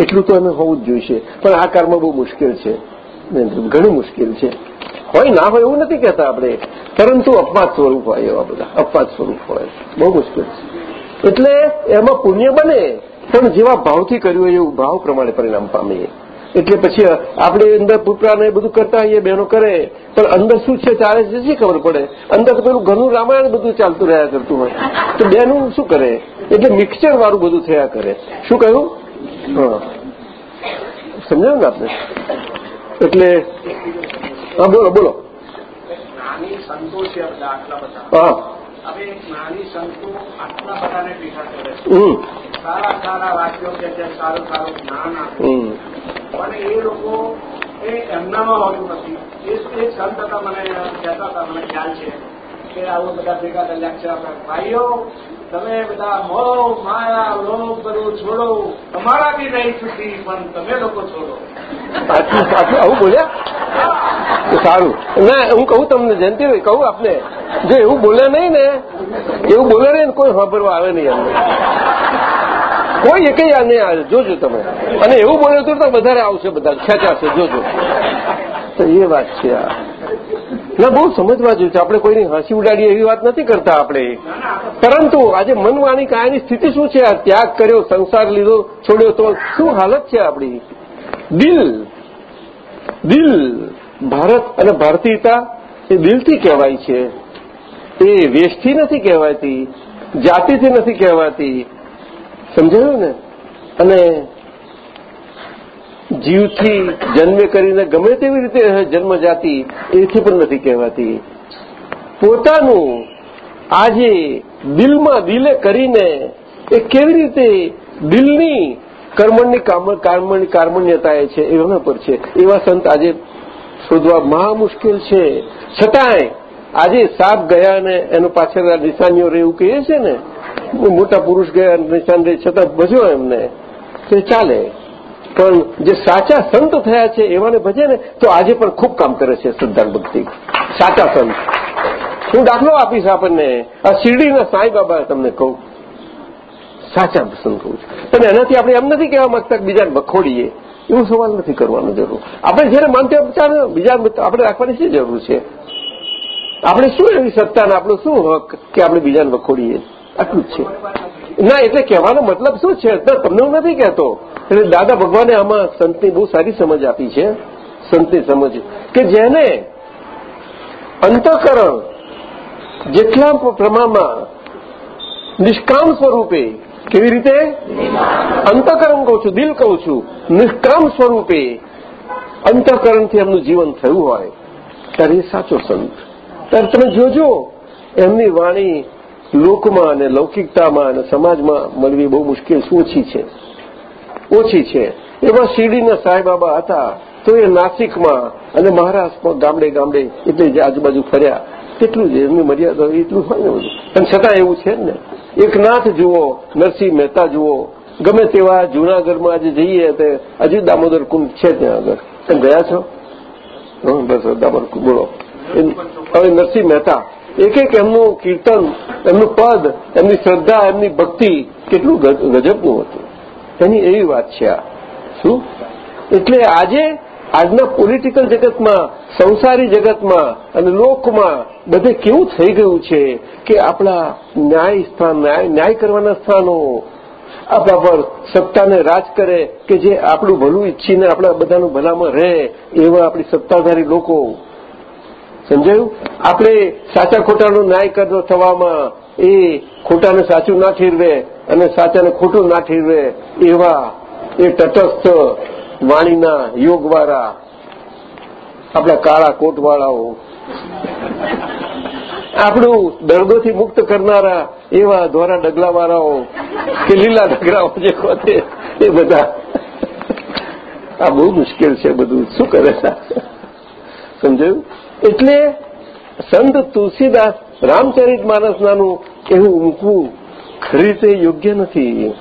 એટલું તો અમે હોવું જ જોઈશે. પણ આ કારમાં બહુ મુશ્કેલ છે. ઘણી મુશ્કેલ છે. હોય ના હોય એવું નથી કહેતા આપણે. પરંતુ અપવાદ સ્વરૂપ હોય એવા બધા. અપવાદ સ્વરૂપ હોય. બહુ મુશ્કેલ છે. એટલે એમાં પુણ્ય બને, પણ જેવા ભાવથી કર્યું એવું ભાવ પ્રમાણે પરિણામ પામીએ. એટલે પછી આપણે અંદર પુતળાને બધું કરતા હોઈએ બહેનો કરે. પણ અંદર શું છે ચાલે છે શી ખબર પડે? અંદર તો પેલું ઘરનું રામાયણ બધું ચાલતું રહ્યા કરતું હોય. તો બેનું શું કરે? એટલે મિક્સચર વાળું બધું થયા કરે. શું કહ્યું? હા. સમજાયું ને આપણે એટલે હા બોલો બોલો. જ્ઞાની સંતો છે બધા આટલા બધા. હા. હવે જ્ઞાની સંતો આટલા બધાને ભેગા કરે છે. સારા સારા વાક્યો કે છે સારું સારું જ્ઞાન આપે. પણ એ લોકો એ એમનામાં હોતું નથી. એ સંત હતા મને કહેતા હતા મને ખ્યાલ છે કે આવું બધા ભેગા થયા છે. ભાઈઓ તમે બધા મોહ માયા લોભ બધું છોડો. તમારા બી નહીં છૂટી પણ તમે લોકો છોડો. સાચું સાચું. આવું બોલ્યા? સારું. ના, હું કહું તમને જયંતિભાઈ કહું આપને. જો એવું બોલે નહીં ને, એવું બોલે નહીં કોઈ સાંભળવા આવે નહીં અમને કોઈ એકય નહીં આવે. જોજો તમે. અને એવું બોલે તો વધારે આવશે બધા ખેંચાશે. જોજો. તો એ વાત છે આ. ના બહુ સમજવા જેવું છે. આપણે કોઈની હસી ઉડાડીએ એવી વાત નથી કરતા આપણે. પરંતુ આજે મનવાની કાયાની સ્થિતિ શું છે? આ ત્યાગ કર્યો, સંસાર લીધો, છોડ્યો, તો શું હાલત છે આપણી? દિલ. દિલ. ભારત અને ભારતીયતા એ દિલથી કહેવાય છે. એ વેશથી નથી કહેવાતી, જાતિથી નથી કહેવાતી. સમજાયું ને? અને જીવથી જન્મે કરીને ગમે તેવી રીતે જન્મ જાતી એથી પણ નથી કહેવાતી. પોતાનું આજે દિલમાં દિલે કરીને એ કેવી રીતે દિલની કર્મણની કામની કાર્મણ્યતા છે એના પર છે. એવા સંત આજે શોધવા મહા મુશ્કેલ છે. છતાંય આજે સાપ ગયા ને એનું પાછળ નિશાનીઓ રહે એવું કહીએ છે ને? મોટા પુરુષ ગયા નિશાન રહે, છતાં ભજ્યો એમને. તો ચાલે? પણ જે સાચા સંત થયા છે, એવાને ભજે ને, તો આજે પણ ખૂબ કામ કરે છે શ્રદ્ધા ભક્તિ. સાચા સંત. હું દાખલો આપીશ આપણને. આ શિરડીના સાંઈબાબા તમને કહું. સાચા સંત કહું છું. અને એનાથી આપણે એમ નથી કહેવા માંગતા બીજાને વખોડીએ. એવો સવાલ નથી કરવાનો જરૂર. આપણે જયારે માનતા ઉપચાર બીજા આપણે રાખવાની શી જરૂર છે? આપણે શું એવી સત્તાને, આપણો શું હક કે આપણે બીજાને વખોડીએ? આટલું જ છે. ના, એટલે કહેવાનો મતલબ શું છે? તમને હું નથી કહેતો. એટલે દાદા ભગવાને આમાં સંતની બહુ સારી સમજ આપી છે, સંતની સમજ, કે જેને અંતઃકરણ જેટલા પ્રમાણમાં નિષ્કામ સ્વરૂપે કેવી રીતે? અંતઃકરણ કહું છું, દિલ કહું છું, નિષ્કામ સ્વરૂપે અંતઃકરણથી એમનું જીવન થયું હોય, ત્યારે સાચો સંત. ત્યારે તમે જોજો, એમની વાણી લોકમાં અને લૌકિકતામાં અને સમાજમાં મળવી બહુ મુશ્કેલ ઓછી છે. ઓછી છે. એમાં શિરડીના સાંઈબાબા હતા. તો એ નાસિકમાં અને મહારાષ્ટ્રમાં ગામડે ગામડે એટલે જે આજુબાજુ ફર્યા. તેટલું જ એમની મર્યાદા એટલું હોય ને પણ છતાં એવું છે ને, એકનાથ જુઓ, નરસિંહ મહેતા જુઓ, ગમે તેવા જૂનાગઢમાં આજે જઈએ તે હજી દામોદર કુંડ છે ત્યાં આગળ. તમે ગયા છો? બસ દામોદર કુંડ, બોલો. હવે નરસિંહ મહેતા. એક એક એમનું કીર્તન, એમનું પદ, એમની શ્રદ્ધા, એમની ભક્તિ કેટલું ગજબનું હતું. એની એવી વાત છે આ. શું? એટલે આજે આજના પોલિટિકલ જગતમાં, સંસારી જગતમાં અને લોકમાં બધે કેવું થઈ ગયું છે કે આપણા ન્યાય સ્થાન, ન્યાય કરવાના સ્થાનો, આપણા પર સત્તાને રાજ કરે કે જે આપણું ભલું ઈચ્છીને આપણા બધાનું ભલામાં રહે એવા આપણી સત્તાધારી લોકો. સમજાયું? આપણે સાચા ખોટાનો ન્યાય કરતો થવામાં એ ખોટાને સાચું ના ઠેરવે. અને સાચાને ખોટું ના રહે એવા એ તટસ્થ વાણીના યોગવાળા આપણા કાળા કોટવાળાઓ. આપણું દર્દોથી મુક્ત કરનારા એવા ધોરા ડગલાવાળાઓ કે લીલા ડગલાઓ જે ખોતે એ બધા. આ બહુ મુશ્કેલ છે બધું. શું કરે સમજાયું? એટલે સંત તુલસીદાસ રામચરિત માનસનાનું એવું મૂકવું ખરી રીતે યોગ્ય નથી.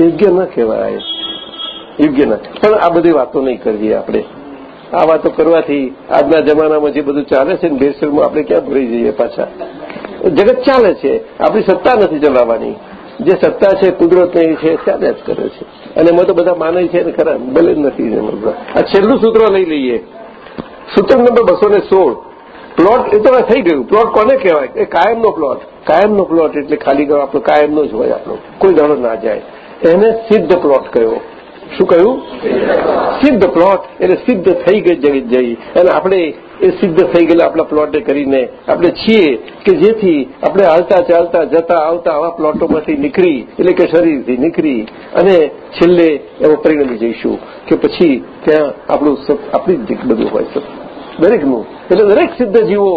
યોગ્ય ન કહેવાય. યોગ્ય ન. પણ આ બધી વાતો નહીં કરવી આપણે. આ વાતો કરવાથી આજના જમાનામાં જે બધું ચાલે છે ને આપણે ક્યાં ભરી જઈએ પાછા? જગત ચાલે છે. આપણી સત્તા નથી ચલાવવાની. જે સત્તા છે કુદરતની છે ચાલ્યા જ કરે છે. અને એમાં તો બધા માને છે ને ખરા, ભલે નથી આ છેલ્લું સૂત્ર લઈ લઈએ. સૂત્ર નંબર બસો ને સોળ. પ્લોટ, એ તો થઈ ગયું. પ્લોટ કોને કહેવાય? એ કાયમનો પ્લોટ. કાયમનો પ્લોટ એટલે ખાલી ગયો આપણો, કાયમનો જ હોય આપણો. કોઈ દાડો ના જાય. એને સિદ્ધ પ્લોટ કહ્યો શું કહ્યું સિદ્ધ પ્લોટ. એટલે સિદ્ધ થઈ ગઈ જગત જઈ. અને આપણે એ સિદ્ધ થઈ ગયેલા આપણા પ્લોટે કરીને આપણે છીએ કે જેથી આપણે હાલતા ચાલતા જતા આવતા આવા પ્લોટોમાંથી નીકળી, એટલે કે શરીરથી નીકળી, અને છેલ્લે એમાં પરિણમી જઈશું કે પછી ત્યાં આપણું આપણી જ બધું હોય સત દરેકનું એટલે દરેક સિદ્ધ જીવો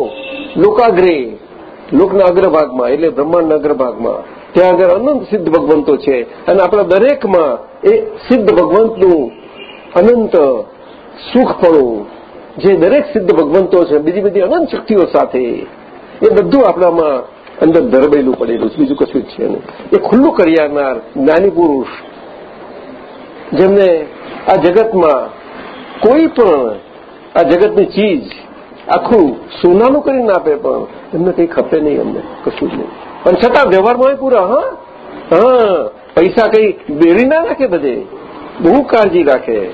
લોકાગ્રે, લોકના અગ્રભાગમાં, એટલે બ્રહ્માંડના અગ્રભાગમાં. ત્યાં આગળ અનંત સિદ્ધ ભગવંતો છે. અને આપણા દરેકમાં એ સિદ્ધ ભગવંતનું અનંત સુખપણું જે દરેક સિદ્ધ ભગવંતો છે, બીજી બધી અનંત શક્તિઓ સાથે, એ બધું આપણામાં અંદર ધરબેલું પડેલું છે. બીજું કશું જ છે એ ખુલ્લું કરી જ્ઞાની પુરુષ, જેમને આ જગતમાં કોઈ પણ આ જગતની ચીજ, આખું સોનાનું કરીને આપે પણ એમને કંઈ ખપે નહીં અમને, કશું જ નહીં. પણ છતાં વ્યવહારમાં પૂરા, હા? હા, પૈસા કંઈ બેરી ના રાખે બધે, બહુ કાળજી રાખે.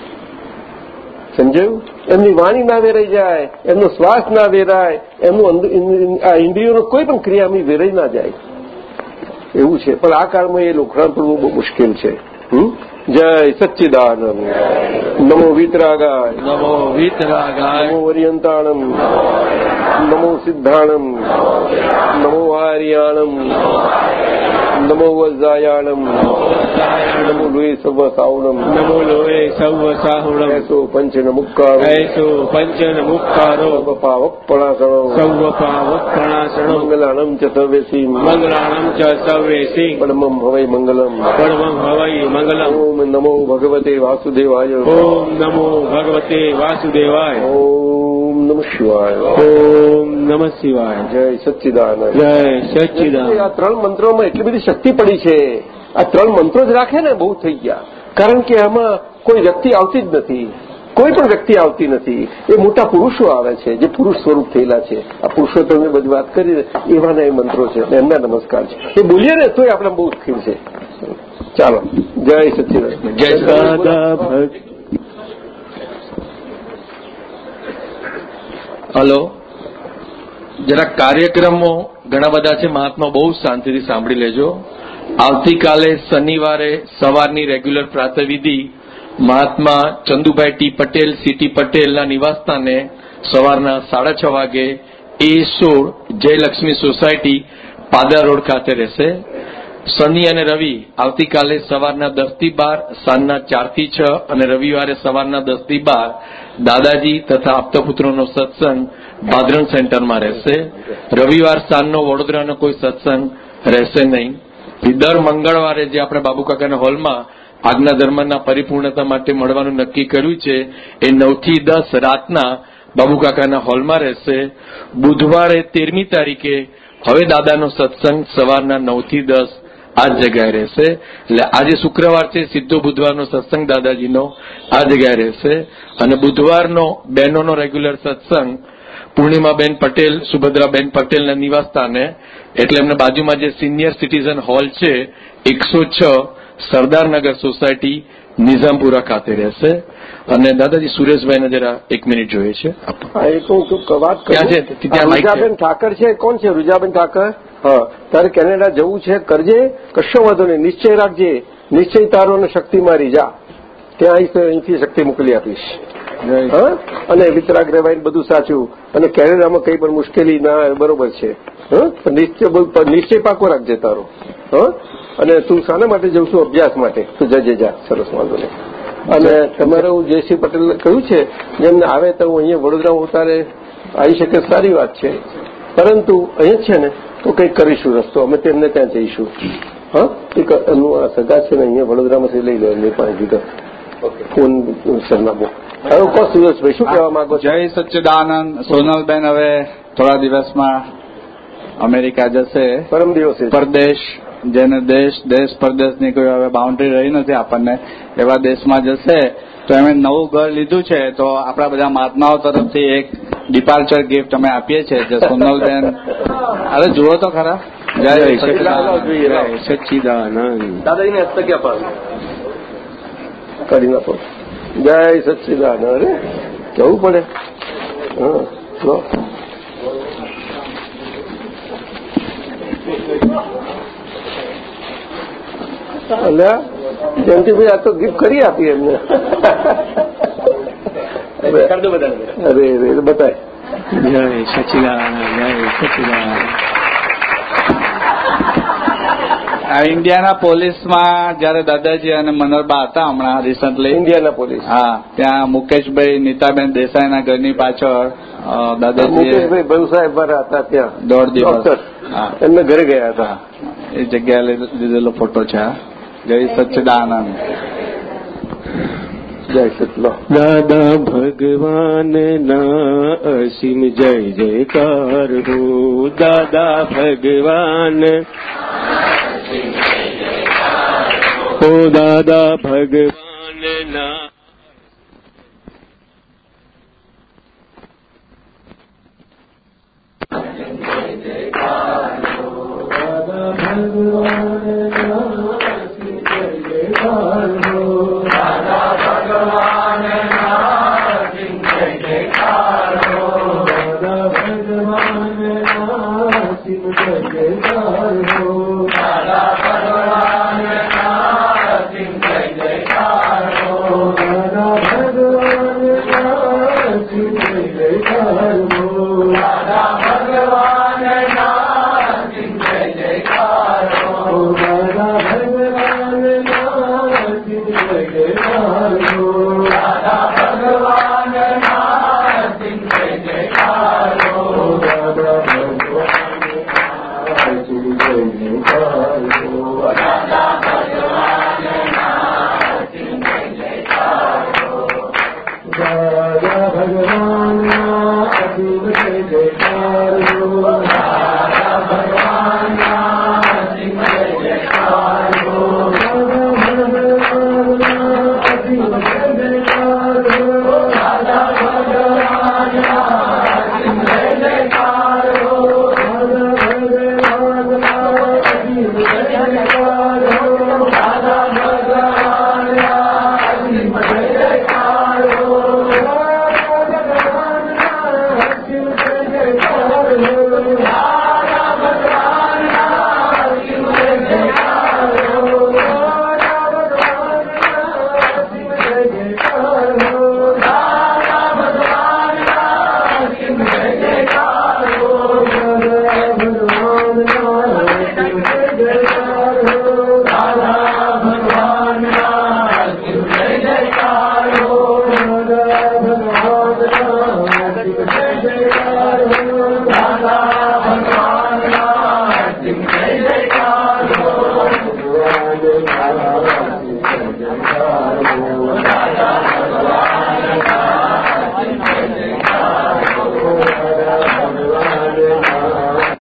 સમજાયું? એમની વાણી ના વેરાઈ જાય, એમનો શ્વાસ ના વેરાય, એમનું આ ઇન્દ્રિયોનો કોઈ પણ ક્રિયા એમની વેરાઈ ના જાય. એવું છે, પણ આ કાળમાં એ લોખરાણ પડવું બહુ મુશ્કેલ છે. હમ? જય સચ્ચિદાનંદ નમો વિતરાગાય નમો વિતરાગાય નમો ઓરિયંતાણમ નમો સિદ્ધાણમ નમો આર્યાણમ નમો વજાયાણમ સિંહ પરમમ હવૈ મંગલમ પરમં હવૈ મંગલમ ઓમ નમો ભગવતે વાસુદેવાય ઓમ નમો ભગવતે વાસુદેવાય ઓમ નમ શિવાય ઓમ નમ શિવાય જય સચ્ચિદાનંદ જય સચ્ચિદાન આ ત્રણ મંત્રોમાં એટલી બધી શક્તિ પડી છે આ ત્રણ મંત્રો જ રાખે ને બહુ થઈ ગયા. કારણ કે આમાં કોઈ વ્યક્તિ આવતી જ નથી. કોઈ પણ વ્યક્તિ આવતી નથી. એ મોટા પુરુષો આવે છે જે પુરુષ સ્વરૂપ થયેલા છે. આ પુરુષો તમે બધી વાત કરી એવાના એ મંત્રો છે. એમના નમસ્કાર છે. એ બોલીએ ને તોય આપણે બહુ સ્થિર છે. ચાલો જય સચ્ચિદાનંદ જય દાદા ભક્ત હલો. જરા કાર્યક્રમો ઘણા બધા છે. મહાત્મા બહુ શાંતિથી સાંભળી લેજો. આવતીકાલે શનિવારે સવારની રેગ્યુલર પ્રાતવિધિ મહાત્મા ચંદુભાઈ ટી પટેલ સીટી પટેલના નિવાસસ્થાને સવારના સાડા છ વાગે એ સોળ જયલક્ષ્મી સોસાયટી પાદરા રોડ ખાતે રહેશે. શનિ અને રવિ આવતીકાલે સવારના દસથી બાર, સાંજના ચારથી છ અને રવિવારે સવારના દસથી બાર દાદાજી તથા આપતાપુત્રોનો સત્સંગ ભાદરણ સેન્ટરમાં રહેશે. રવિવાર સાંજનો વડોદરાનો કોઈ સત્સંગ રહેશે નહીં. દર મંગળવારે જે આપણે બાબુકાકાના હોલમાં આજના ધર્મના પરિપૂર્ણતા માટે મળવાનું નક્કી કર્યું છે, એ નવથી દસ રાતના બાબુકાકાના હોલમાં રહેશે. બુધવારે તેરમી તારીખે હવે દાદાનો સત્સંગ સવારના નવથી દસ આ જગ્યાએ રહેશે. એટલે આજે શુક્રવાર છે, સીધો બુધવારનો સત્સંગ દાદાજીનો આ જગ્યાએ રહેશે. અને બુધવારનો બહેનોનો રેગ્યુલર સત્સંગ પૂર્ણિમાબેન પટેલ, સુભદ્રાબેન પટેલના નિવાસ સ્થાને એટલે એમના બાજુમાં જે સિનિયર સિટીઝન હોલ છે એકસો છ સરદારનગર સોસાયટી નિઝામપુરા ખાતે રહેશે. અને દાદાજી સુરેશભાઈને જરા એક મિનિટ જોઈએ છે. હા એ તો વાત. રૂજાબેન ઠાકર છે કોણ છે? રૂજાબેન ઠાકર? હા તારે કેનેડા જવું છે કરજે. કશો વાંધો નહીં. નિશ્ચય રાખજે. નિશ્ચય તારો અને શક્તિ મારી. જા. ત્યાં અહીંથી શક્તિ મોકલી આપીશ. હા? અને વિતરાગ રહેવાય બધું સાચું. અને કેનેડામાં કંઈ પણ મુશ્કેલી ના બરોબર છે. નિશ્ચય નિશ્ચય પાકો રાખજે તારો. હા? અને તું શાના માટે જઉં છું અભ્યાસ માટે. તો જજે જા. સરસ વાંધો નહીં. અને તમારું જયસિંહ પટેલ કહ્યું છે જેમને આવે તો હું અહીંયા વડોદરા ઉતારે આવી શકે સારી વાત છે. પરંતુ અહીંયા છે ને તો કંઈક કરીશું રસ્તો. અમે તેમને ત્યાં જઈશું. હા? એક એમનું આ સગા છે ને અહીંયા વડોદરામાંથી લઈ લો એમની પાસે જુદા ફોન સરનામું. હવે કોર્સ સુરેશભાઈ શું કહેવા માંગો જય સચ્ચિદાનંદ સોનલબેન હવે થોડા દિવસમાં અમેરિકા જશે. પરમ દિવસે. પરદેશ જેને દેશ દેશ પરદેશની કોઈ હવે બાઉન્ડ્રી રહી નથી આપણને એવા દેશમાં જશે. તો એમણે નવું ઘર લીધું છે તો આપણા બધા મહાત્માઓ તરફથી એક ડિપાર્ચર ગિફ્ટ અમે આપીએ છીએ જે સોનલબેન અરે જુઓ તો ખરા. જય સચિદાનંદ દાદાજીને હસ્તક્યા પર કરી નાખો. જય સચિદાન અરે કેવું પડે. હા લો. અલ્યા જયંતિભાઈ આ તો ગિફ્ટ કરી આપી એમને. અરે અરે બતાય. જય સચિદાન જય સચિદાનંદ. આ ઇન્ડિયાના પોલીસમાં જયારે દાદાજી અને મનોરબા હતા હમણાં રિસન્ટલી ઇન્ડિયાના પોલીસ. હા ત્યાં મુકેશભાઈ નીતાબેન દેસાઈના ઘરની પાછળ દાદાજી મુકેશભાઈ ભરુ સાહેબ મારા હતા ત્યાં. દોઢ દિવસ. એમને ઘરે ગયા હતા. એ જગ્યાએ લીધે- લીધેલો ફોટો છે આ. જય સચ્ચિદાનંદ. જય સતલા દાદા ભગવાન ના અસીમ જય જયકાર હો. દાદા ભગવાન હો. દાદા ભગવાન